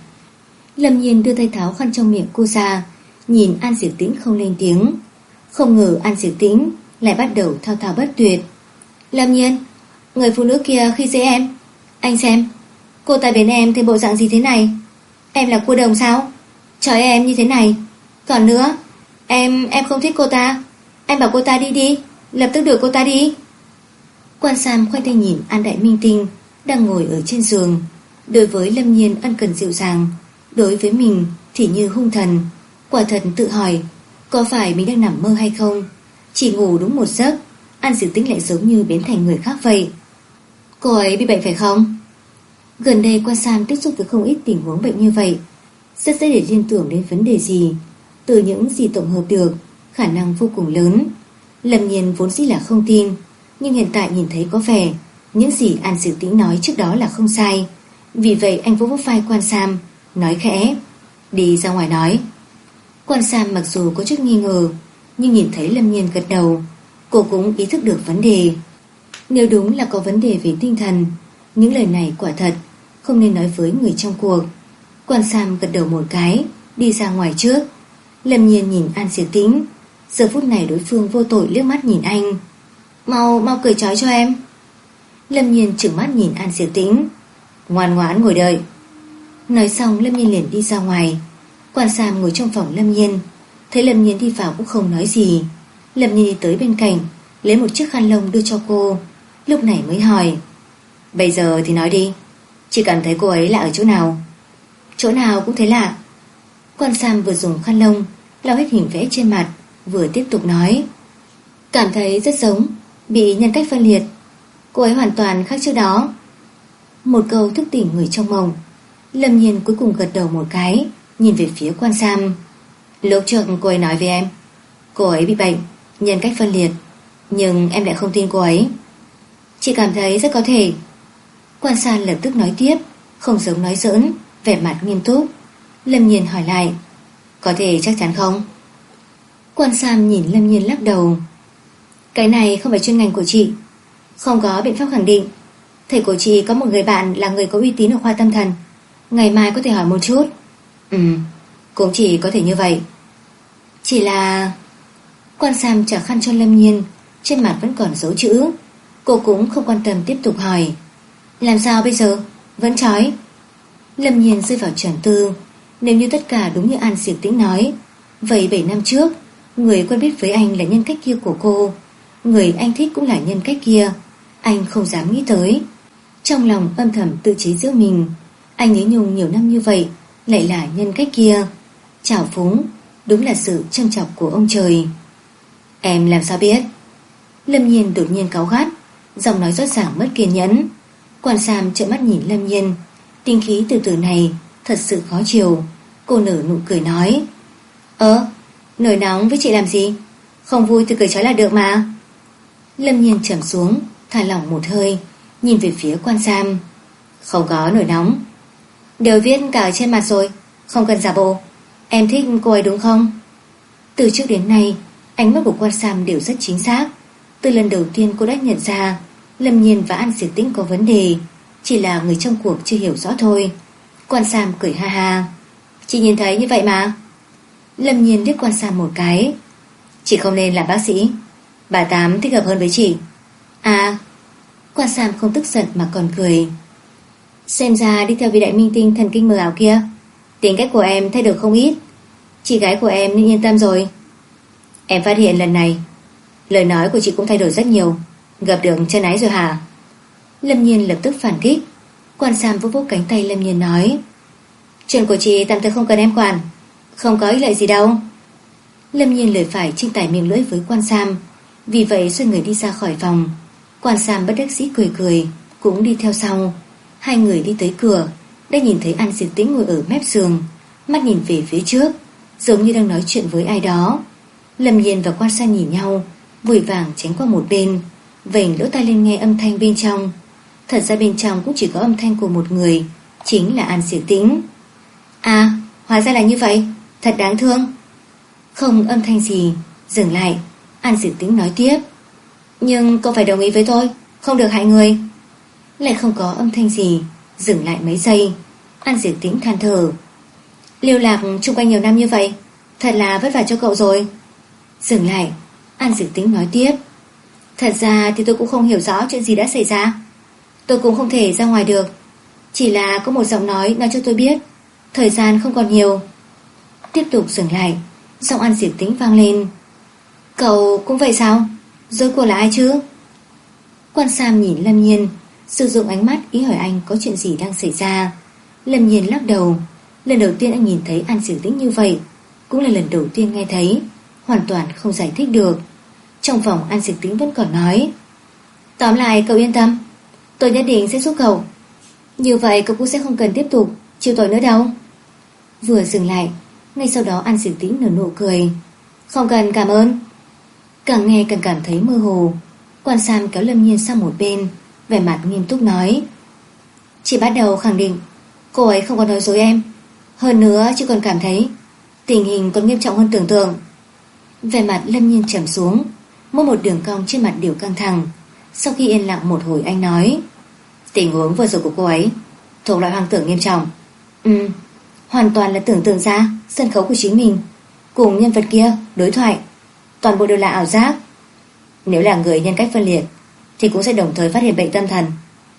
Lâm Nhiên đưa tay tháo khăn trong miệng cô ra, nhìn An Diệp Tĩnh không lên tiếng. Không ngờ An Diệp Tĩnh lại bắt đầu thao thao bất tuyệt. Lâm Nhiên, người phụ nữ kia khi dễ em. Anh xem, cô ta đến em thì bộ dạng gì thế này? Em là cô đồng sao? Trời em như thế này. Còn nữa, em em không thích cô ta. Em bảo cô ta đi đi, lập tức đuổi cô ta đi. Quan Sam khoanh tay nhìn An Đại Minh Tinh đang ngồi ở trên giường. Đối với Lâm Nhiên ân cần dịu dàng, đối với mình thì như hung thần. Quả thật tự hỏi, Có phải mình đang nằm mơ hay không Chỉ ngủ đúng một giấc An Diệu Tĩnh lại giống như biến thành người khác vậy Cô ấy bị bệnh phải không Gần đây quan Sam tiếp xúc với không ít tình huống bệnh như vậy, Rất dễ để liên tưởng đến vấn đề gì? Từ những gì tổng hợp được, Khả năng vô cùng lớn. Lâm nhiên vốn dĩ là không tin, Nhưng hiện tại nhìn thấy có vẻ Những gì An Sử Tĩnh nói trước đó là không sai. Vì vậy anh vỗ vỗ vai quan Sam, Nói khẽ, Đi ra ngoài nói. Quan Sam mặc dù có chút nghi ngờ, Nhưng nhìn thấy Lâm Nhiên gật đầu, Cô cũng ý thức được vấn đề. Nếu đúng là có vấn đề về tinh thần, Những lời này quả thật không nên nói với người trong cuộc. Quan Sam gật đầu một cái Đi ra ngoài trước. Lâm Nhiên nhìn An Diệp Tĩnh. Giờ phút này đối phương vô tội liếc mắt nhìn anh. Mau, mau cười trói cho em. Lâm Nhiên trừng mắt nhìn An Diệp Tĩnh. Ngoan ngoãn ngồi đợi. Nói xong Lâm Nhiên liền đi ra ngoài. Quan Sam ngồi trong phòng Lâm Nhiên. Thấy Lâm Nhiên đi vào cũng không nói gì. Lâm Nhiên đi tới bên cạnh Lấy một chiếc khăn lông đưa cho cô. Lúc này mới hỏi Bây giờ thì nói đi. Chỉ cảm thấy cô ấy là ở chỗ nào? Chỗ nào cũng thấy lạ. Quan Sam vừa dùng khăn lông, lau hết hình vẽ trên mặt, Vừa tiếp tục nói. Cảm thấy rất giống, Bị nhân cách phân liệt. Cô ấy hoàn toàn khác trước đó. Một câu thức tỉnh người trong mộng. Lâm Nhiên cuối cùng gật đầu một cái, Nhìn về phía quan Sam. Lúc trước cô ấy nói với em, Cô ấy bị bệnh, Nhân cách phân liệt, Nhưng em lại không tin cô ấy. Chị cảm thấy rất có thể. Quan San lập tức nói tiếp, Không giống nói giỡn, Vẻ mặt nghiêm túc. Lâm Nhiên hỏi lại, Có thể chắc chắn không? Quan Sam nhìn Lâm Nhiên lắc đầu, Cái này không phải chuyên ngành của chị. Không có biện pháp khẳng định. Thầy của chị có một người bạn là người có uy tín ở khoa tâm thần. Ngày mai có thể hỏi một chút. Ừ Cũng chỉ có thể như vậy. Chỉ là Quan Sam trả khăn cho Lâm Nhiên, Trên mặt vẫn còn dấu chữ. Cô cũng không quan tâm tiếp tục hỏi. Làm sao bây giờ? Vẫn trói. Lâm Nhiên rơi vào trầm tư. Nếu như tất cả đúng như An Diệp Tĩnh nói, Vậy 7 năm trước, Người quen biết với anh là nhân cách kia của cô. Người anh thích cũng là nhân cách kia. Anh không dám nghĩ tới. Trong lòng âm thầm tự chế giữa mình, Anh ấy nhung nhiều năm như vậy, Lại là nhân cách kia. Chảo phúng, Đúng là sự trân trọng của ông trời. Em làm sao biết? Lâm Nhiên đột nhiên cáu gắt, Giọng nói rõ ràng mất kiên nhẫn. Quan Sam trợn mắt nhìn Lâm Nhiên. Tinh khí từ từ này, Thật sự khó chịu Cô nở nụ cười nói, Ơ, nổi nóng với chị làm gì? Không vui thì cười chói là được mà. Lâm Nhiên trầm xuống, Thả lỏng một hơi, Nhìn về phía quan Sam. Không có nổi nóng. Đều viết cả trên mặt rồi, Không cần giả bộ. Em thích cô ấy đúng không? Từ trước đến nay, Ánh mắt của quan Sam đều rất chính xác. Từ lần đầu tiên cô đã nhận ra Lâm Nhiên và An Diệt Tĩnh có vấn đề, Chỉ là người trong cuộc chưa hiểu rõ thôi. Quan Sam cười ha ha. Chị nhìn thấy như vậy mà. Lâm Nhiên liếc quan Sam một cái. Chị không nên làm bác sĩ. Bà Tám thích hợp hơn với chị. À Quan Sam không tức giận mà còn cười. Xem ra đi theo vị đại minh tinh thần kinh mờ ảo kia, Tính cách của em thay đổi không ít. Chị gái của em nên yên tâm rồi. Em phát hiện lần này, Lời nói của chị cũng thay đổi rất nhiều. Gặp được chân ái rồi hả? Lâm Nhiên lập tức phản kích. Quan Sam vô vô cánh tay Lâm Nhiên nói, Chuyện của chị tạm thời không cần em quản. Không có ích lợi gì đâu. Lâm Nhiên lời phải trinh tải miệng lưỡi với quan Sam. Vì vậy xoay người đi ra khỏi phòng. Quan Sam bất đắc dĩ cười cười, Cũng đi theo sau. Hai người đi tới cửa, Đã nhìn thấy An Diệp Tĩnh ngồi ở mép giường, Mắt nhìn về phía trước, Giống như đang nói chuyện với ai đó. Lâm Nhiên và quan Sam nhìn nhau, Vội vàng tránh qua một bên. Vành lỗ tai lên nghe âm thanh bên trong. Thật ra bên trong cũng chỉ có âm thanh của một người, Chính là An Siêu Tính À hóa ra là như vậy. Thật đáng thương. Không âm thanh gì. Dừng lại. An Siêu Tính nói tiếp. Nhưng cậu phải đồng ý với tôi. Không được hại người. Lại không có âm thanh gì. Dừng lại mấy giây. An Diệp Tĩnh than thở. Lưu lạc chung quanh nhiều năm như vậy. Thật là vất vả cho cậu rồi. Dừng lại. An Diệp Tĩnh nói tiếp. Thật ra thì tôi cũng không hiểu rõ chuyện gì đã xảy ra. Tôi cũng không thể ra ngoài được. Chỉ là có một giọng nói nói cho tôi biết, Thời gian không còn nhiều. Tiếp tục dừng lại, Giọng ăn diệt tính vang lên. Cậu cũng vậy sao? Rốt cuộc là ai chứ? Quan Sam nhìn Lâm Nhiên, Sử dụng ánh mắt ý hỏi anh có chuyện gì đang xảy ra. Lâm Nhiên lắc đầu. Lần đầu tiên anh nhìn thấy An Diệu Tĩnh như vậy, Cũng là lần đầu tiên nghe thấy, hoàn toàn không giải thích được. Trong phòng An Dịch Tính vẫn còn nói. Tóm lại, cậu yên tâm. Tôi nhất định sẽ giúp cậu. Như vậy, cậu cũng sẽ không cần tiếp tục Chịu tội nữa đâu. Vừa dừng lại, Ngay sau đó An Dịch Tính nở nụ cười. Không cần, cảm ơn. Càng nghe càng cảm thấy mơ hồ. Quan Sam kéo Lâm Nhiên sang một bên, Vẻ mặt nghiêm túc nói. Chị bắt đầu khẳng định, Cô ấy không có nói dối em. Hơn nữa, chị còn cảm thấy Tình hình còn nghiêm trọng hơn tưởng tượng. Vẻ mặt Lâm Nhiên trầm xuống. Mỗi một đường cong trên mặt đều căng thẳng. Sau khi yên lặng một hồi, anh nói, Tình huống vừa rồi của cô ấy, Thuộc loại hoang tưởng nghiêm trọng. Ừ Hoàn toàn là tưởng tượng ra, Sân khấu của chính mình, Cùng nhân vật kia đối thoại, Toàn bộ đều là ảo giác. Nếu là người nhân cách phân liệt, Thì cũng sẽ đồng thời phát hiện bệnh tâm thần,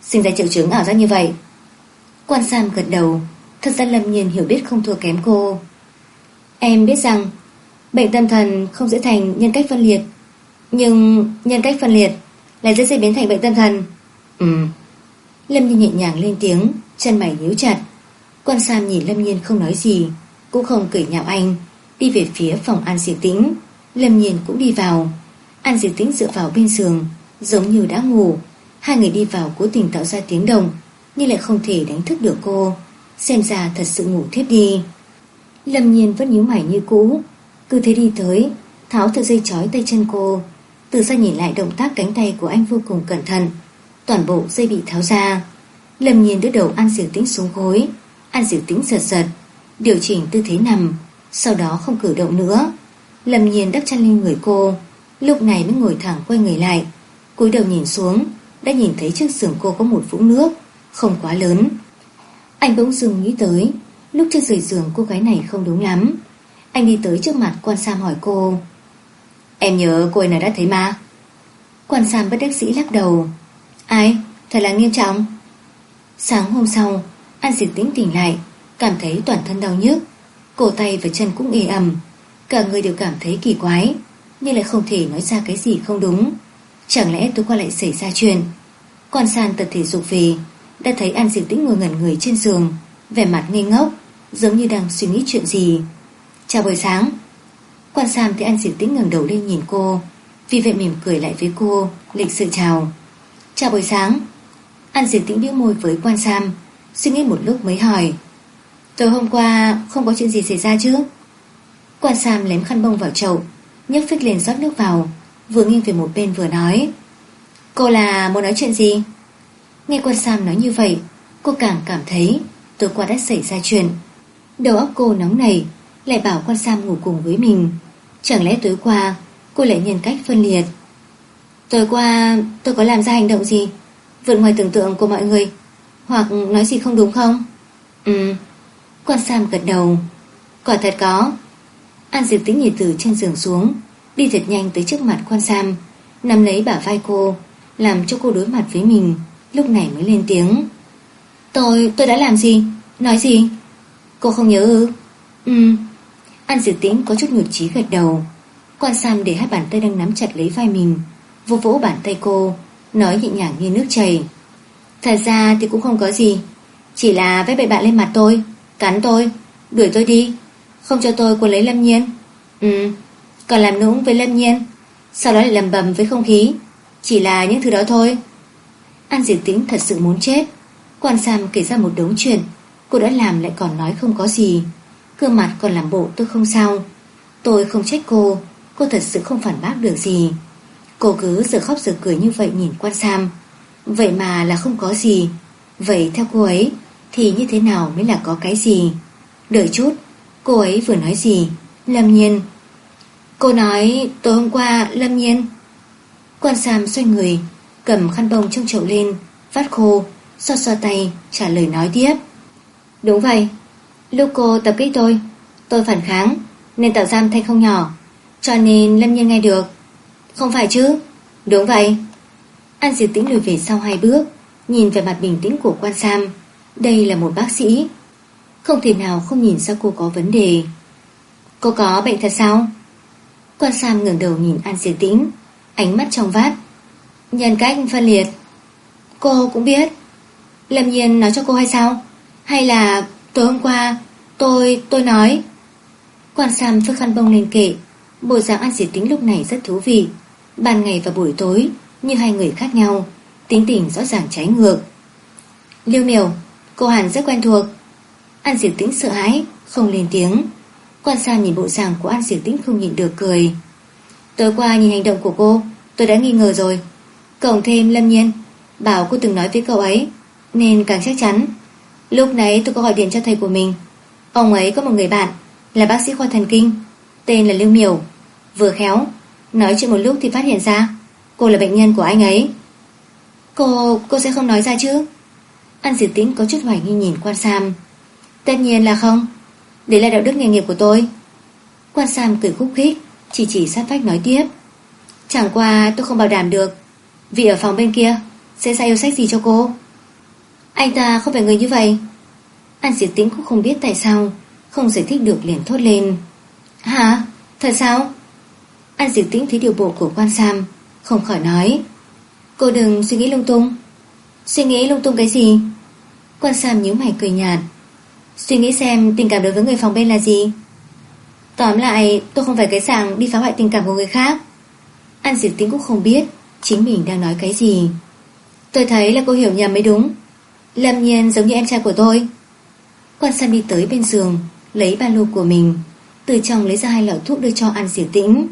Sinh ra triệu chứng ảo giác như vậy. Quan Sam gật đầu, Thật ra Lâm Nhiên hiểu biết không thua kém cô. Em biết rằng, Bệnh tâm thần không dễ thành nhân cách phân liệt nhưng nhân cách phân liệt Lại rất dễ biến thành bệnh tâm thần. Ừ. Lâm Nhiên nhẹ nhàng lên tiếng Chân mày nhíu chặt. Quan Sam nhìn Lâm Nhiên không nói gì Cũng không cười nhạo anh Đi về phía phòng An Diệp Tĩnh. Lâm Nhiên cũng đi vào. An Diệp Tĩnh dựa vào bên giường Giống như đã ngủ. Hai người đi vào cố tình tạo ra tiếng đồng Nhưng lại không thể đánh thức được cô. Xem ra thật sự ngủ thiếp đi. Lâm Nhiên vẫn nhíu mày như cũ. Cứ thế đi tới Tháo thật dây chói tay chân cô từ xa nhìn lại động tác cánh tay của anh vô cùng cẩn thận. Toàn bộ dây bị tháo ra. Lâm Nhiên đứa đầu An Diệu Tĩnh xuống gối. An Diệu Tĩnh giật giật, Điều chỉnh tư thế nằm, Sau đó không cử động nữa. Lâm Nhiên đắp chăn lên người cô, Lúc này mới ngồi thẳng quay người lại. Cúi đầu nhìn xuống, Đã nhìn thấy trước giường cô có một vũng nước, Không quá lớn. Anh bỗng dừng nghĩ tới, Lúc trên rời giường cô gái này không đúng lắm. Anh đi tới trước mặt quan Sam hỏi cô Em nhớ cô ấy nào đã thấy ma. Quan Sam bất đắc sĩ lắc đầu. Ai? Thật là nghiêm trọng. Sáng hôm sau, An diệt tĩnh tỉnh lại, Cảm thấy toàn thân đau nhức. Cổ tay và chân cũng ê ẩm. Cả người đều cảm thấy kỳ quái, Nhưng lại không thể nói ra cái gì không đúng. Chẳng lẽ tối qua lại xảy ra chuyện? Quan san tập thể dục về, Đã thấy An diệt tĩnh ngồi ngẩn người trên giường, Vẻ mặt ngây ngốc, Giống như đang suy nghĩ chuyện gì. Chào buổi sáng. Quan Sam thấy An Diệp Tĩnh ngẩng đầu lên nhìn cô. Vì vậy mỉm cười lại với cô, Lịch sự chào. Chào buổi sáng. An Diệp Tĩnh bĩu môi với Quan Sam, Suy nghĩ một lúc mới hỏi, Tối hôm qua không có chuyện gì xảy ra chứ? Quan Sam lém khăn bông vào chậu, nhấc phích lên rót nước vào, Vừa nghiêng về một bên vừa nói, Cô là muốn nói chuyện gì? Nghe Quan Sam nói như vậy, Cô càng cảm thấy tối qua đã xảy ra chuyện. Đầu óc cô nóng nảy lại bảo quan Sam ngủ cùng với mình. Chẳng lẽ tối qua Cô lại nhân cách phân liệt? Tối qua tôi có làm ra hành động gì? Vượt ngoài tưởng tượng của mọi người. Hoặc nói gì không đúng không? Ừ. Quan Sam gật đầu. Quả thật có. An Diệp tính nhìn từ trên giường xuống Đi thật nhanh tới trước mặt quan Sam Nắm lấy bả vai cô Làm cho cô đối mặt với mình Lúc này mới lên tiếng. Tôi, tôi đã làm gì? Nói gì? Cô không nhớ ư? Ừ. An dự Tĩnh có chút nhụt chí gật đầu. Quan Sam để hai bàn tay đang nắm chặt lấy vai mình, vô vỗ bàn tay cô, nói nhẹ nhàng như nước chảy. Thật ra thì cũng không có gì, chỉ là vết bậy bạn lên mặt tôi, cắn tôi, đuổi tôi đi, không cho tôi quần lấy Lâm Nhiên. Ừ, còn làm nũng với Lâm Nhiên, sau đó lại lầm bầm với không khí, chỉ là những thứ đó thôi. An Diệp Tĩnh thật sự muốn chết. Quan Sam kể ra một đống chuyện Cô đã làm lại còn nói không có gì Cơ mặt còn làm bộ tôi không sao. Tôi không trách cô. Cô thật sự không phản bác được gì. Cô cứ giờ khóc giờ cười như vậy nhìn quan Sam. Vậy mà là không có gì. Vậy theo cô ấy, Thì như thế nào mới là có cái gì? Đợi chút, Cô ấy vừa nói gì? Lâm nhiên. Cô nói, tối hôm qua, Lâm nhiên. Quan Sam xoay người, Cầm khăn bông trong chậu lên, Vắt khô, xoa xoa tay, trả lời nói tiếp. Đúng vậy Lúc cô tập kích tôi Tôi phản kháng, Nên tạo giam thanh không nhỏ. Cho nên Lâm Nhiên nghe được. Không phải chứ? Đúng vậy. An Diệp Tĩnh lùi về sau hai bước, Nhìn về mặt bình tĩnh của quan Sam. Đây là một bác sĩ. Không thể nào không nhìn ra cô có vấn đề. Cô có bệnh thật sao? Quan Sam ngẩng đầu nhìn An Diệp Tĩnh, Ánh mắt trong vát Nhân cách phân liệt. Cô cũng biết. Lâm Nhiên nói cho cô hay sao? Hay là tối hôm qua Tôi, tôi nói. Quan Sam phức khăn bông lên kệ. Bộ dạng An sĩ Tính lúc này rất thú vị. Ban ngày và buổi tối Như hai người khác nhau Tính tình rõ ràng trái ngược. Liêu miểu Cô Hàn rất quen thuộc. An Diệp Tĩnh sợ hãi Không lên tiếng. Quan Sam nhìn bộ dạng của An Diệp Tĩnh không nhịn được cười. Tối qua nhìn hành động của cô Tôi đã nghi ngờ rồi. Cộng thêm Lâm Nhiên Bảo cô từng nói với cậu ấy Nên càng chắc chắn. Lúc nãy tôi có gọi điện cho thầy của mình. Ông ấy có một người bạn Là bác sĩ khoa thần kinh Tên là Lưu Miểu. Vừa khéo Nói chuyện một lúc thì phát hiện ra Cô là bệnh nhân của anh ấy. Cô, cô sẽ không nói ra chứ? An Diệp Tĩnh có chút hoài nghi nhìn quan Sam. Tất nhiên là không. Đấy là đạo đức nghề nghiệp của tôi. Quan Sam cười khúc khích Chỉ chỉ sát vách nói tiếp. Chẳng qua tôi không bảo đảm được Vì ở phòng bên kia Sẽ ra yêu sách gì cho cô? Anh ta không phải người như vậy. An diệt Tĩnh cũng không biết tại sao Không giải thích được liền thốt lên. Hả? Thật sao? An diệt Tĩnh thấy điều bộ của quan Sam Không khỏi nói. Cô đừng suy nghĩ lung tung. Suy nghĩ lung tung cái gì? Quan Sam nhíu mày cười nhạt. Suy nghĩ xem tình cảm đối với người phòng bên là gì? Tóm lại, tôi không phải cái dạng đi phá hoại tình cảm của người khác. An diệt Tĩnh cũng không biết Chính mình đang nói cái gì. Tôi thấy là cô hiểu nhầm mới đúng. Lâm nhiên giống như em trai của tôi. Quan Sam đi tới bên giường, Lấy ba lô của mình, Từ trong lấy ra hai lọ thuốc đưa cho An Diệp Tĩnh.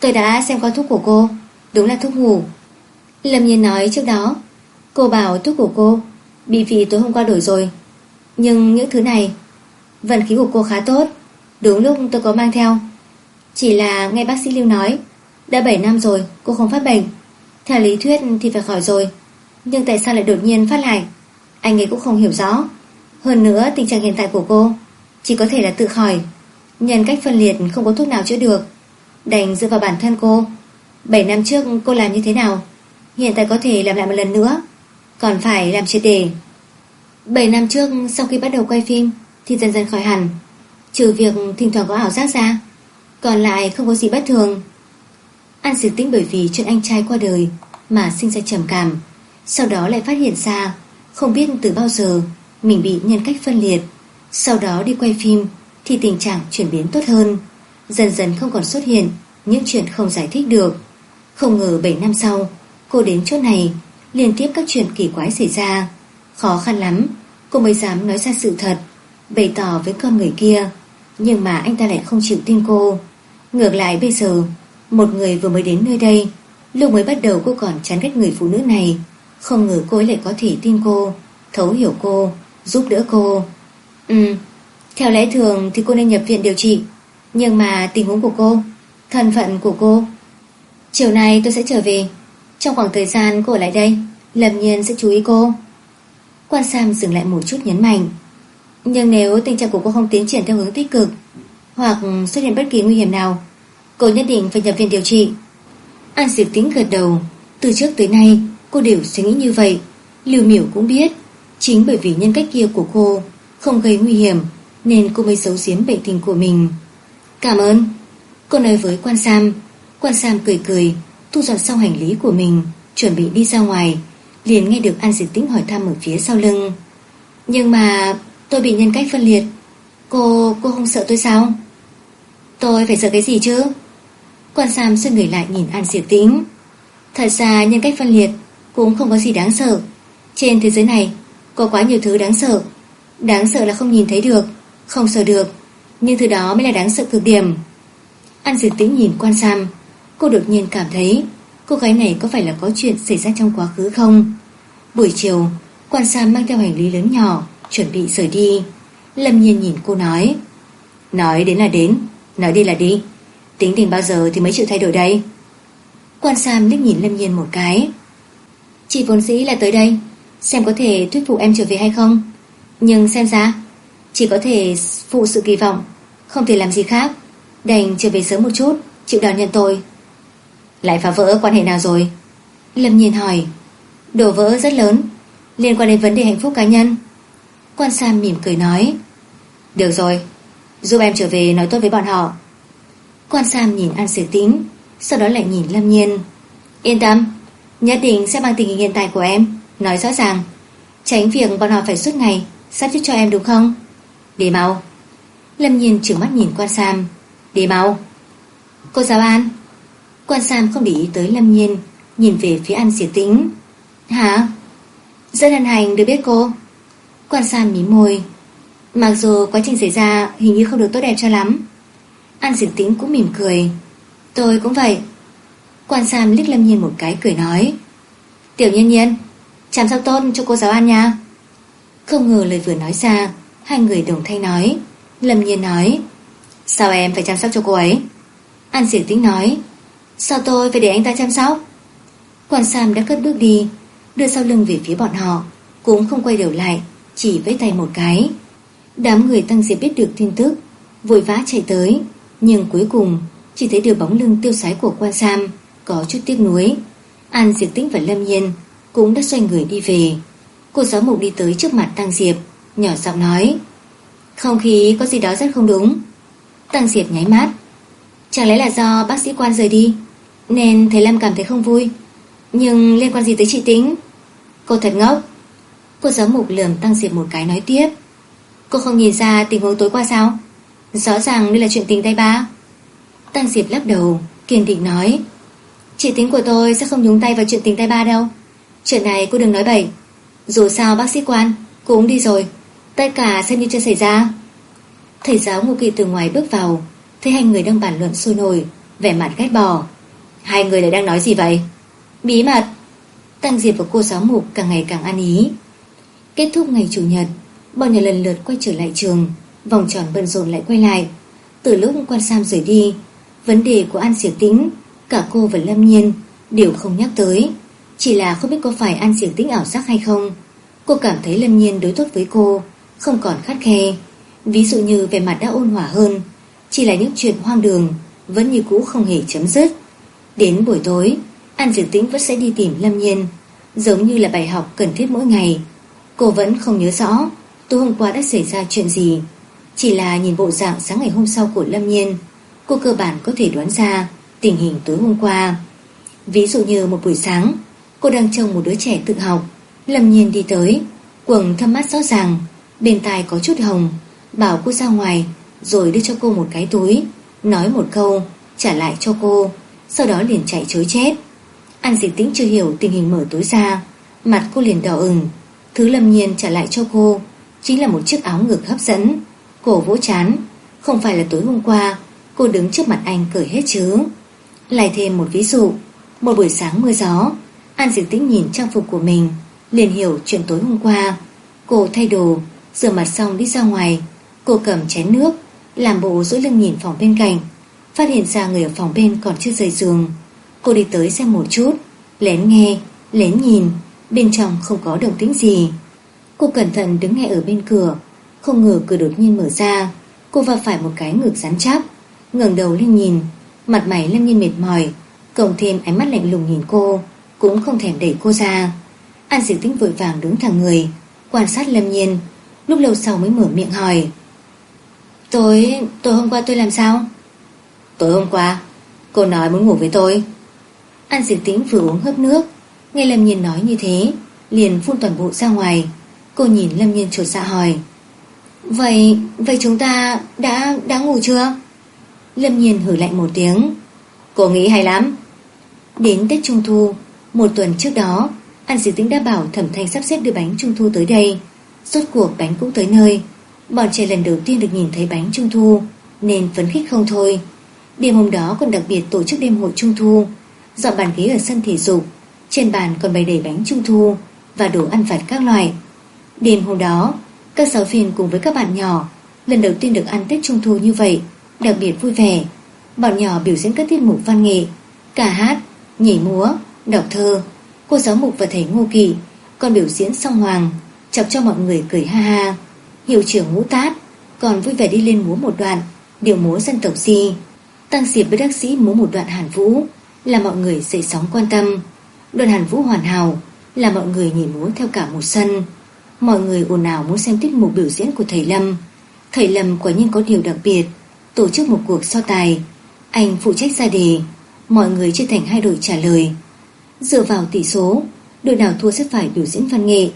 Tôi đã xem qua thuốc của cô, Đúng là thuốc ngủ. Lâm nhiên nói trước đó, Cô bảo thuốc của cô, Bị vì tối hôm qua đổi rồi. Nhưng những thứ này, Vận khí của cô khá tốt, Đúng lúc tôi có mang theo. Chỉ là nghe bác sĩ Lưu nói, Đã 7 năm rồi, cô không phát bệnh. Theo lý thuyết thì phải khỏi rồi, Nhưng tại sao lại đột nhiên phát lại? Anh ấy cũng không hiểu rõ. Hơn nữa, tình trạng hiện tại của cô Chỉ có thể là tự khỏi Nhân cách phân liệt không có thuốc nào chữa được. Đành dựa vào bản thân cô. 7 năm trước cô làm như thế nào? Hiện tại có thể làm lại một lần nữa. Còn phải làm triệt đề. 7 năm trước, sau khi bắt đầu quay phim, Thì dần dần khỏi hẳn. Trừ việc thỉnh thoảng có ảo giác ra. Còn lại không có gì bất thường. An sử tĩnh bởi vì chuyện anh trai qua đời Mà sinh ra trầm cảm, Sau đó lại phát hiện ra không biết từ bao giờ, Mình bị nhân cách phân liệt. Sau đó đi quay phim, Thì tình trạng chuyển biến tốt hơn. Dần dần không còn xuất hiện Những chuyện không giải thích được. Không ngờ 7 năm sau, Cô đến chỗ này, Liên tiếp các chuyện kỳ quái xảy ra. Khó khăn lắm, Cô mới dám nói ra sự thật, Bày tỏ với con người kia. Nhưng mà anh ta lại không chịu tin cô. Ngược lại bây giờ, Một người vừa mới đến nơi đây, Lúc mới bắt đầu cô còn chán ghét người phụ nữ này. Không ngờ cô ấy lại có thể tin cô, Thấu hiểu cô, Giúp đỡ cô. Ừ Theo lẽ thường thì cô nên nhập viện điều trị. Nhưng mà tình huống của cô, Thân phận của cô. Chiều nay tôi sẽ trở về. Trong khoảng thời gian cô ở lại đây, Lâm nhiên sẽ chú ý cô. Quan Sam dừng lại một chút nhấn mạnh. Nhưng nếu tình trạng của cô không tiến triển theo hướng tích cực, Hoặc xuất hiện bất kỳ nguy hiểm nào, Cô nhất định phải nhập viện điều trị. An Diệp tính gật đầu. Từ trước tới nay cô đều suy nghĩ như vậy. Liêu miểu cũng biết Chính bởi vì nhân cách kia của cô Không gây nguy hiểm Nên cô mới giấu giếm bệnh tình của mình. Cảm ơn. Cô nói với quan Sam. Quan Sam cười cười Thu dọn xong hành lý của mình Chuẩn bị đi ra ngoài Liền nghe được An Diệp Tĩnh hỏi thăm ở phía sau lưng. Nhưng mà tôi bị nhân cách phân liệt Cô, cô không sợ tôi sao? Tôi phải sợ cái gì chứ? Quan Sam xoay người lại nhìn An Diệp Tĩnh. Thật ra nhân cách phân liệt cũng không có gì đáng sợ. Trên thế giới này, có quá nhiều thứ đáng sợ. Đáng sợ là không nhìn thấy được, Không sợ được. Nhưng thứ đó mới là đáng sợ cực điểm. An Diệp Tĩnh nhìn quan Sam, Cô đột nhiên cảm thấy Cô gái này có phải là có chuyện xảy ra trong quá khứ không? Buổi chiều, Quan Sam mang theo hành lý lớn nhỏ, Chuẩn bị rời đi. Lâm nhiên nhìn cô nói Nói đến là đến, Nói đi là đi. Tính tình bao giờ thì mới chịu thay đổi đây? Quan Sam liếc nhìn Lâm nhiên một cái. Chị vốn dĩ là tới đây, Xem có thể thuyết phục em trở về hay không. Nhưng xem ra Chỉ có thể phụ sự kỳ vọng, Không thể làm gì khác. Đành trở về sớm một chút, Chịu đòn nhận tôi Lại phá vỡ quan hệ nào rồi? Lâm nhiên hỏi. Đổ vỡ rất lớn, Liên quan đến vấn đề hạnh phúc cá nhân. Quan Sam mỉm cười nói. Được rồi, Giúp em trở về nói tốt với bọn họ. Quan Sam nhìn An Sử Tính Sau đó lại nhìn Lâm Nhiên. Yên tâm Nhất định sẽ mang tình hình hiện tại của em. Nói rõ ràng, Tránh việc bọn họ phải suốt ngày Sắp xếp cho em đúng không? Đi mau. Lâm Nhiên trừng mắt nhìn quan Sam. Đi mau. Cô giáo An. Quan Sam không để ý tới Lâm Nhiên, Nhìn về phía An Diệp Tĩnh. Hả? Dân hân hành được biết cô. Quan Sam mím môi. Mặc dù quá trình xảy ra hình như không được tốt đẹp cho lắm. An Diệp Tĩnh cũng mỉm cười. Tôi cũng vậy. Quan Sam liếc Lâm Nhiên một cái, cười nói. Tiểu nhiên nhiên Chăm sóc tôn cho cô giáo An nha? Không ngờ lời vừa nói ra, Hai người đồng thanh nói. Lâm Nhiên nói, Sao em phải chăm sóc cho cô ấy? An Diệp Tĩnh nói, Sao tôi phải để anh ta chăm sóc? Quan Sam đã cất bước đi, Đưa sau lưng về phía bọn họ, Cũng không quay đầu lại, Chỉ với tay một cái. Đám người tăng diệp biết được tin tức, Vội vã chạy tới, Nhưng cuối cùng chỉ thấy được bóng lưng tiêu sái của quan Sam. Có chút tiếc nuối. An Diệp Tĩnh và Lâm Nhiên Cũng đã xoay người đi về. Cô giáo mục đi tới trước mặt Tăng Diệp, Nhỏ giọng nói, Không khí có gì đó rất không đúng. Tăng Diệp nháy mắt, Chẳng lẽ là do bác sĩ quan rời đi, Nên thầy Lâm cảm thấy không vui? Nhưng liên quan gì tới chị Tính Cô thật ngốc. Cô giáo mục lườm Tăng Diệp một cái nói tiếp, Cô không nhìn ra tình huống tối qua sao? Rõ ràng đây là chuyện tình tay ba. Tăng Diệp lắc đầu, Kiên định nói chỉ tính của tôi sẽ không nhúng tay vào chuyện tình tay ba đâu. Chuyện này cô đừng nói bậy. Dù sao bác sĩ quan Cũng đi rồi. Tất cả xem như chưa xảy ra. Thầy giáo ngô kỳ từ ngoài bước vào, Thấy hai người đang bàn luận sôi nổi, Vẻ mặt ghét bỏ. Hai người lại đang nói gì vậy? Bí mật. Tăng Diệp và cô giáo mục càng ngày càng ăn ý. Kết thúc ngày Chủ nhật, Bọn nhà lần lượt quay trở lại trường, Vòng tròn bận rộn lại quay lại. Từ lúc quan Sam rời đi, Vấn đề của An Diệp Tĩnh Cả cô và Lâm Nhiên Đều không nhắc tới, Chỉ là không biết có phải An Diệp Tĩnh ảo giác hay không. Cô cảm thấy Lâm Nhiên đối tốt với cô, Không còn khắt khe. Ví dụ như về mặt đã ôn hòa hơn, Chỉ là những chuyện hoang đường Vẫn như cũ không hề chấm dứt. Đến buổi tối An Diệp Tĩnh vẫn sẽ đi tìm Lâm Nhiên, Giống như là bài học cần thiết mỗi ngày. Cô vẫn không nhớ rõ Tối hôm qua đã xảy ra chuyện gì, Chỉ là nhìn bộ dạng sáng ngày hôm sau của Lâm Nhiên, Cô cơ bản có thể đoán ra Tình hình tối hôm qua. Ví dụ như một buổi sáng, Cô đang trông một đứa trẻ tự học Lâm Nhiên đi tới. Quần thâm mắt rõ ràng, Bên tai có chút hồng. Bảo cô ra ngoài, Rồi đưa cho cô một cái túi, Nói một câu, Trả lại cho cô, Sau đó liền chạy chối chết. An dịch tĩnh chưa hiểu tình hình mở tối ra, Mặt cô liền đỏ ửng. Thứ Lâm Nhiên trả lại cho cô, Chính là một chiếc áo ngực hấp dẫn. Cổ vỗ chán, Không phải là tối hôm qua, Cô đứng trước mặt anh cởi hết chứ. Lại thêm một ví dụ. Một buổi sáng mưa gió An Diệp Tĩnh nhìn trang phục của mình Liền hiểu chuyện tối hôm qua. Cô thay đồ Rửa mặt xong đi ra ngoài. Cô cầm chén nước Làm bộ dỗi lưng nhìn phòng bên cạnh. Phát hiện ra người ở phòng bên còn chưa rời giường. Cô đi tới xem một chút Lén nghe, lén nhìn Bên trong không có động tĩnh gì. Cô cẩn thận đứng ngay ở bên cửa Không ngờ cửa đột nhiên mở ra. Cô va phải một cái ngực rắn chắc ngẩng đầu lên nhìn Mặt mày Lâm Nhiên mệt mỏi Cộng thêm ánh mắt lạnh lùng nhìn cô Cũng không thèm đẩy cô ra. An Diệp Tĩnh vội vàng đứng thẳng người Quan sát Lâm Nhiên Lúc lâu sau mới mở miệng hỏi. Tối, tối hôm qua tôi làm sao? Tối hôm qua? Cô nói muốn ngủ với tôi. An Diệp Tĩnh vừa uống hớp nước Nghe Lâm Nhiên nói như thế Liền phun toàn bộ ra ngoài. Cô nhìn Lâm Nhiên trột dạ hỏi. Vậy, vậy chúng ta đã, đã ngủ chưa? Lâm Nhiên hử lạnh một tiếng. Cô nghĩ hay lắm. Đến Tết Trung Thu, Một tuần trước đó, An Diệp Tĩnh đã bảo Thẩm Thanh sắp xếp đưa bánh Trung Thu tới đây. Rốt cuộc bánh cũng tới nơi. Bọn trẻ lần đầu tiên được nhìn thấy bánh Trung Thu, Nên phấn khích không thôi. Đêm hôm đó còn đặc biệt tổ chức đêm hội Trung Thu. Dọn bàn ghế ở sân thể dục, Trên bàn còn bày đầy bánh Trung Thu Và đồ ăn vặt các loại. Đêm hôm đó, Các giáo viên cùng với các bạn nhỏ, Lần đầu tiên được ăn Tết Trung Thu như vậy. Đặc biệt vui vẻ. Bọn nhỏ biểu diễn các tiết mục văn nghệ Cả hát, nhảy múa, đọc thơ. Cô giáo mục và thầy Ngô Kỳ Còn biểu diễn song hoàng Chọc cho mọi người cười ha ha. Hiệu trưởng ngũ tát Còn vui vẻ đi lên múa một đoạn Điều múa dân tộc gì Tăng Diệp với đắc sĩ múa một đoạn hàn vũ Là mọi người dậy sóng quan tâm. Đoạn hàn vũ hoàn hảo Là mọi người nhảy múa theo cả một sân Mọi người ồn ào muốn xem tiết mục biểu diễn của thầy Lâm. Thầy Lâm quả nhiên có điều đặc biệt Tổ chức một cuộc so tài Anh phụ trách ra đề Mọi người chia thành hai đội trả lời Dựa vào tỷ số Đội nào thua sẽ phải biểu diễn văn nghệ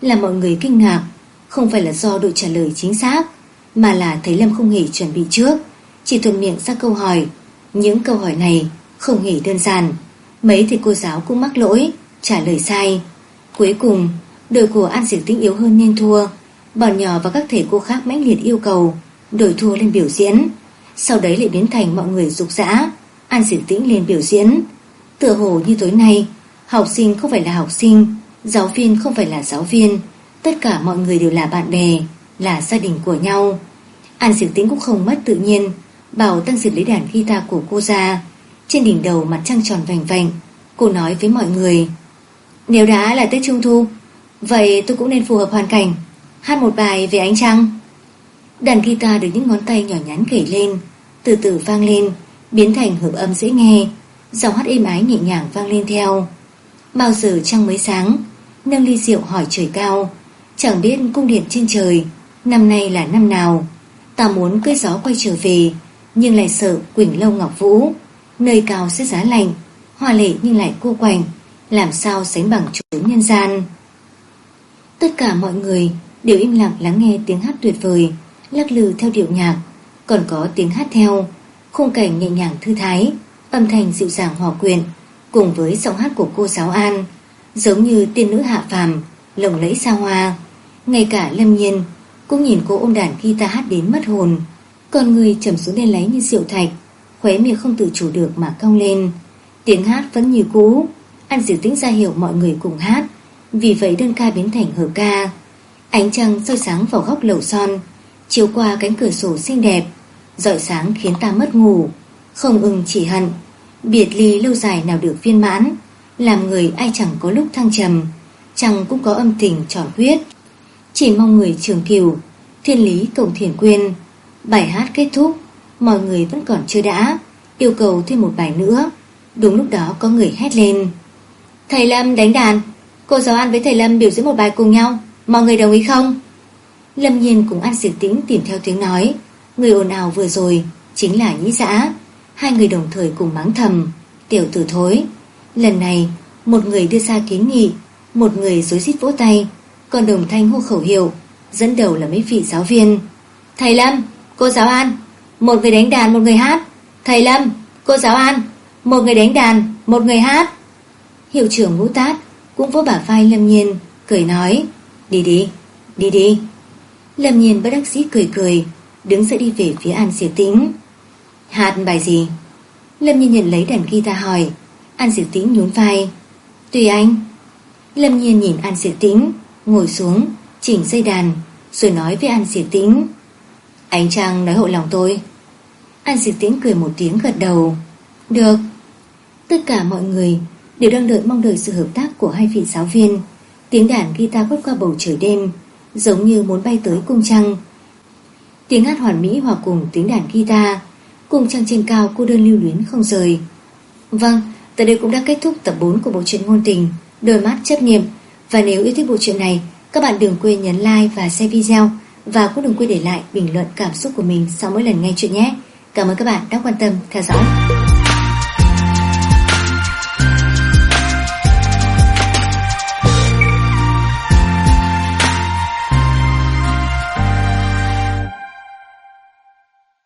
Làm mọi người kinh ngạc Không phải là do đội trả lời chính xác Mà là thấy Lâm không hề chuẩn bị trước Chỉ thuận miệng ra câu hỏi Những câu hỏi này không hề đơn giản. Mấy thầy cô giáo cũng mắc lỗi, trả lời sai. Cuối cùng, đội của An Diệp Tĩnh yếu hơn nên thua. Bọn nhỏ và các thầy cô khác mãnh liệt yêu cầu đội thua lên biểu diễn. Sau đấy lại biến thành mọi người rục rã. An Diệp Tĩnh lên biểu diễn. Tựa hồ như tối nay, học sinh không phải là học sinh, giáo viên không phải là giáo viên. Tất cả mọi người đều là bạn bè, là gia đình của nhau. An Diệp Tĩnh cũng không mất tự nhiên, bảo Tăng Diệp lấy đàn guitar của cô ra. Trên đỉnh đầu mặt trăng tròn vành vành, cô nói với mọi người. Nếu đã là Tết Trung Thu, vậy tôi cũng nên phù hợp hoàn cảnh, hát một bài về ánh trăng. Đàn guitar được những ngón tay nhỏ nhắn gảy lên, từ từ vang lên, biến thành hợp âm dễ nghe, giọng hát êm ái nhẹ nhàng vang lên theo. Bao giờ trăng mới sáng, nâng ly rượu hỏi trời cao, chẳng biết cung điện trên trời, năm nay là năm nào. Ta muốn cưới gió quay trở về, nhưng lại sợ Quỳnh Lâu Ngọc Vũ, nơi cao sẽ giá lạnh, hoa lệ nhưng lại cô quạnh, làm sao sánh bằng chốn nhân gian. Tất cả mọi người đều im lặng lắng nghe tiếng hát tuyệt vời, lắc lư theo điệu nhạc, còn có tiếng hát theo, khung cảnh nhẹ nhàng thư thái, âm thanh dịu dàng hòa quyện, cùng với giọng hát của cô giáo An, giống như tiên nữ hạ phàm, lồng lẫy xa hoa. Ngay cả Lâm Nhiên cũng nhìn cô ôm đàn guitar hát đến mất hồn, con người trầm xuống đen lấy như diệu thạch, khóe miệng không tự chủ được mà cong lên. Tiếng hát vẫn như cũ, An Diệu Tĩnh ra hiểu mọi người cùng hát, vì vậy đơn ca biến thành hợp ca. Ánh trăng soi sáng vào góc lầu son, chiếu qua cánh cửa sổ xinh đẹp, rọi sáng khiến ta mất ngủ, không ưng chỉ hận. Biệt ly lâu dài nào được viên mãn, làm người ai chẳng có lúc thăng trầm, chẳng cũng có âm tình tròn huyết. Chỉ mong người trường kiều, thiên lý cộng thiền quyên. Bài hát kết thúc, mọi người vẫn còn chưa đã, yêu cầu thêm một bài nữa. Đúng lúc đó có người hét lên. Thầy Lâm đánh đàn, cô giáo An với thầy Lâm biểu diễn một bài cùng nhau, mọi người đồng ý không? Lâm Nhiên cùng An Diệp Tĩnh tìm theo tiếng nói, người ồn ào vừa rồi chính là Nhĩ Dã. Hai người đồng thời cùng mắng thầm, tiểu tử thối. Lần này, một người đưa ra kiến nghị, một người dối rít vỗ tay, còn đồng thanh hô khẩu hiệu, dẫn đầu là mấy vị giáo viên. Thầy Lâm, cô giáo An, một người đánh đàn, một người hát. Thầy Lâm, cô giáo An, một người đánh đàn, một người hát. Hiệu trưởng ngũ tát cũng vỗ bả vai Lâm Nhiên, cười nói, đi đi, đi đi. Lâm Nhiên bất đắc sĩ cười cười, đứng dậy đi về phía An Diệu Tĩnh. Hát bài gì? Lâm Nhiên nhận lấy đàn guitar hỏi, An Diệu Tĩnh nhún vai. Tùy anh. Lâm Nhiên nhìn An Diệu Tĩnh, ngồi xuống, chỉnh dây đàn, rồi nói với An Diệu Tĩnh. Ánh Trăng nói hộ lòng tôi. An Diệu Tĩnh cười một tiếng gật đầu. Được. Tất cả mọi người đều đang đợi mong đợi sự hợp tác của hai vị giáo viên. Tiếng đàn guitar quét qua bầu trời đêm, giống như muốn bay tới cung trăng. Tiếng hát hoàn mỹ hòa cùng tiếng đàn guitar, cung trăng trên cao cô đơn lưu luyến không rời. Vâng, tại đây cũng đã kết thúc tập 4 của bộ truyện ngôn tình Đôi mắt chấp niệm. Và nếu yêu thích bộ truyện này, các bạn đừng quên nhấn like và share video và cũng đừng quên để lại bình luận cảm xúc của mình sau mỗi lần nghe chuyện nhé. Cảm ơn các bạn đã quan tâm theo dõi.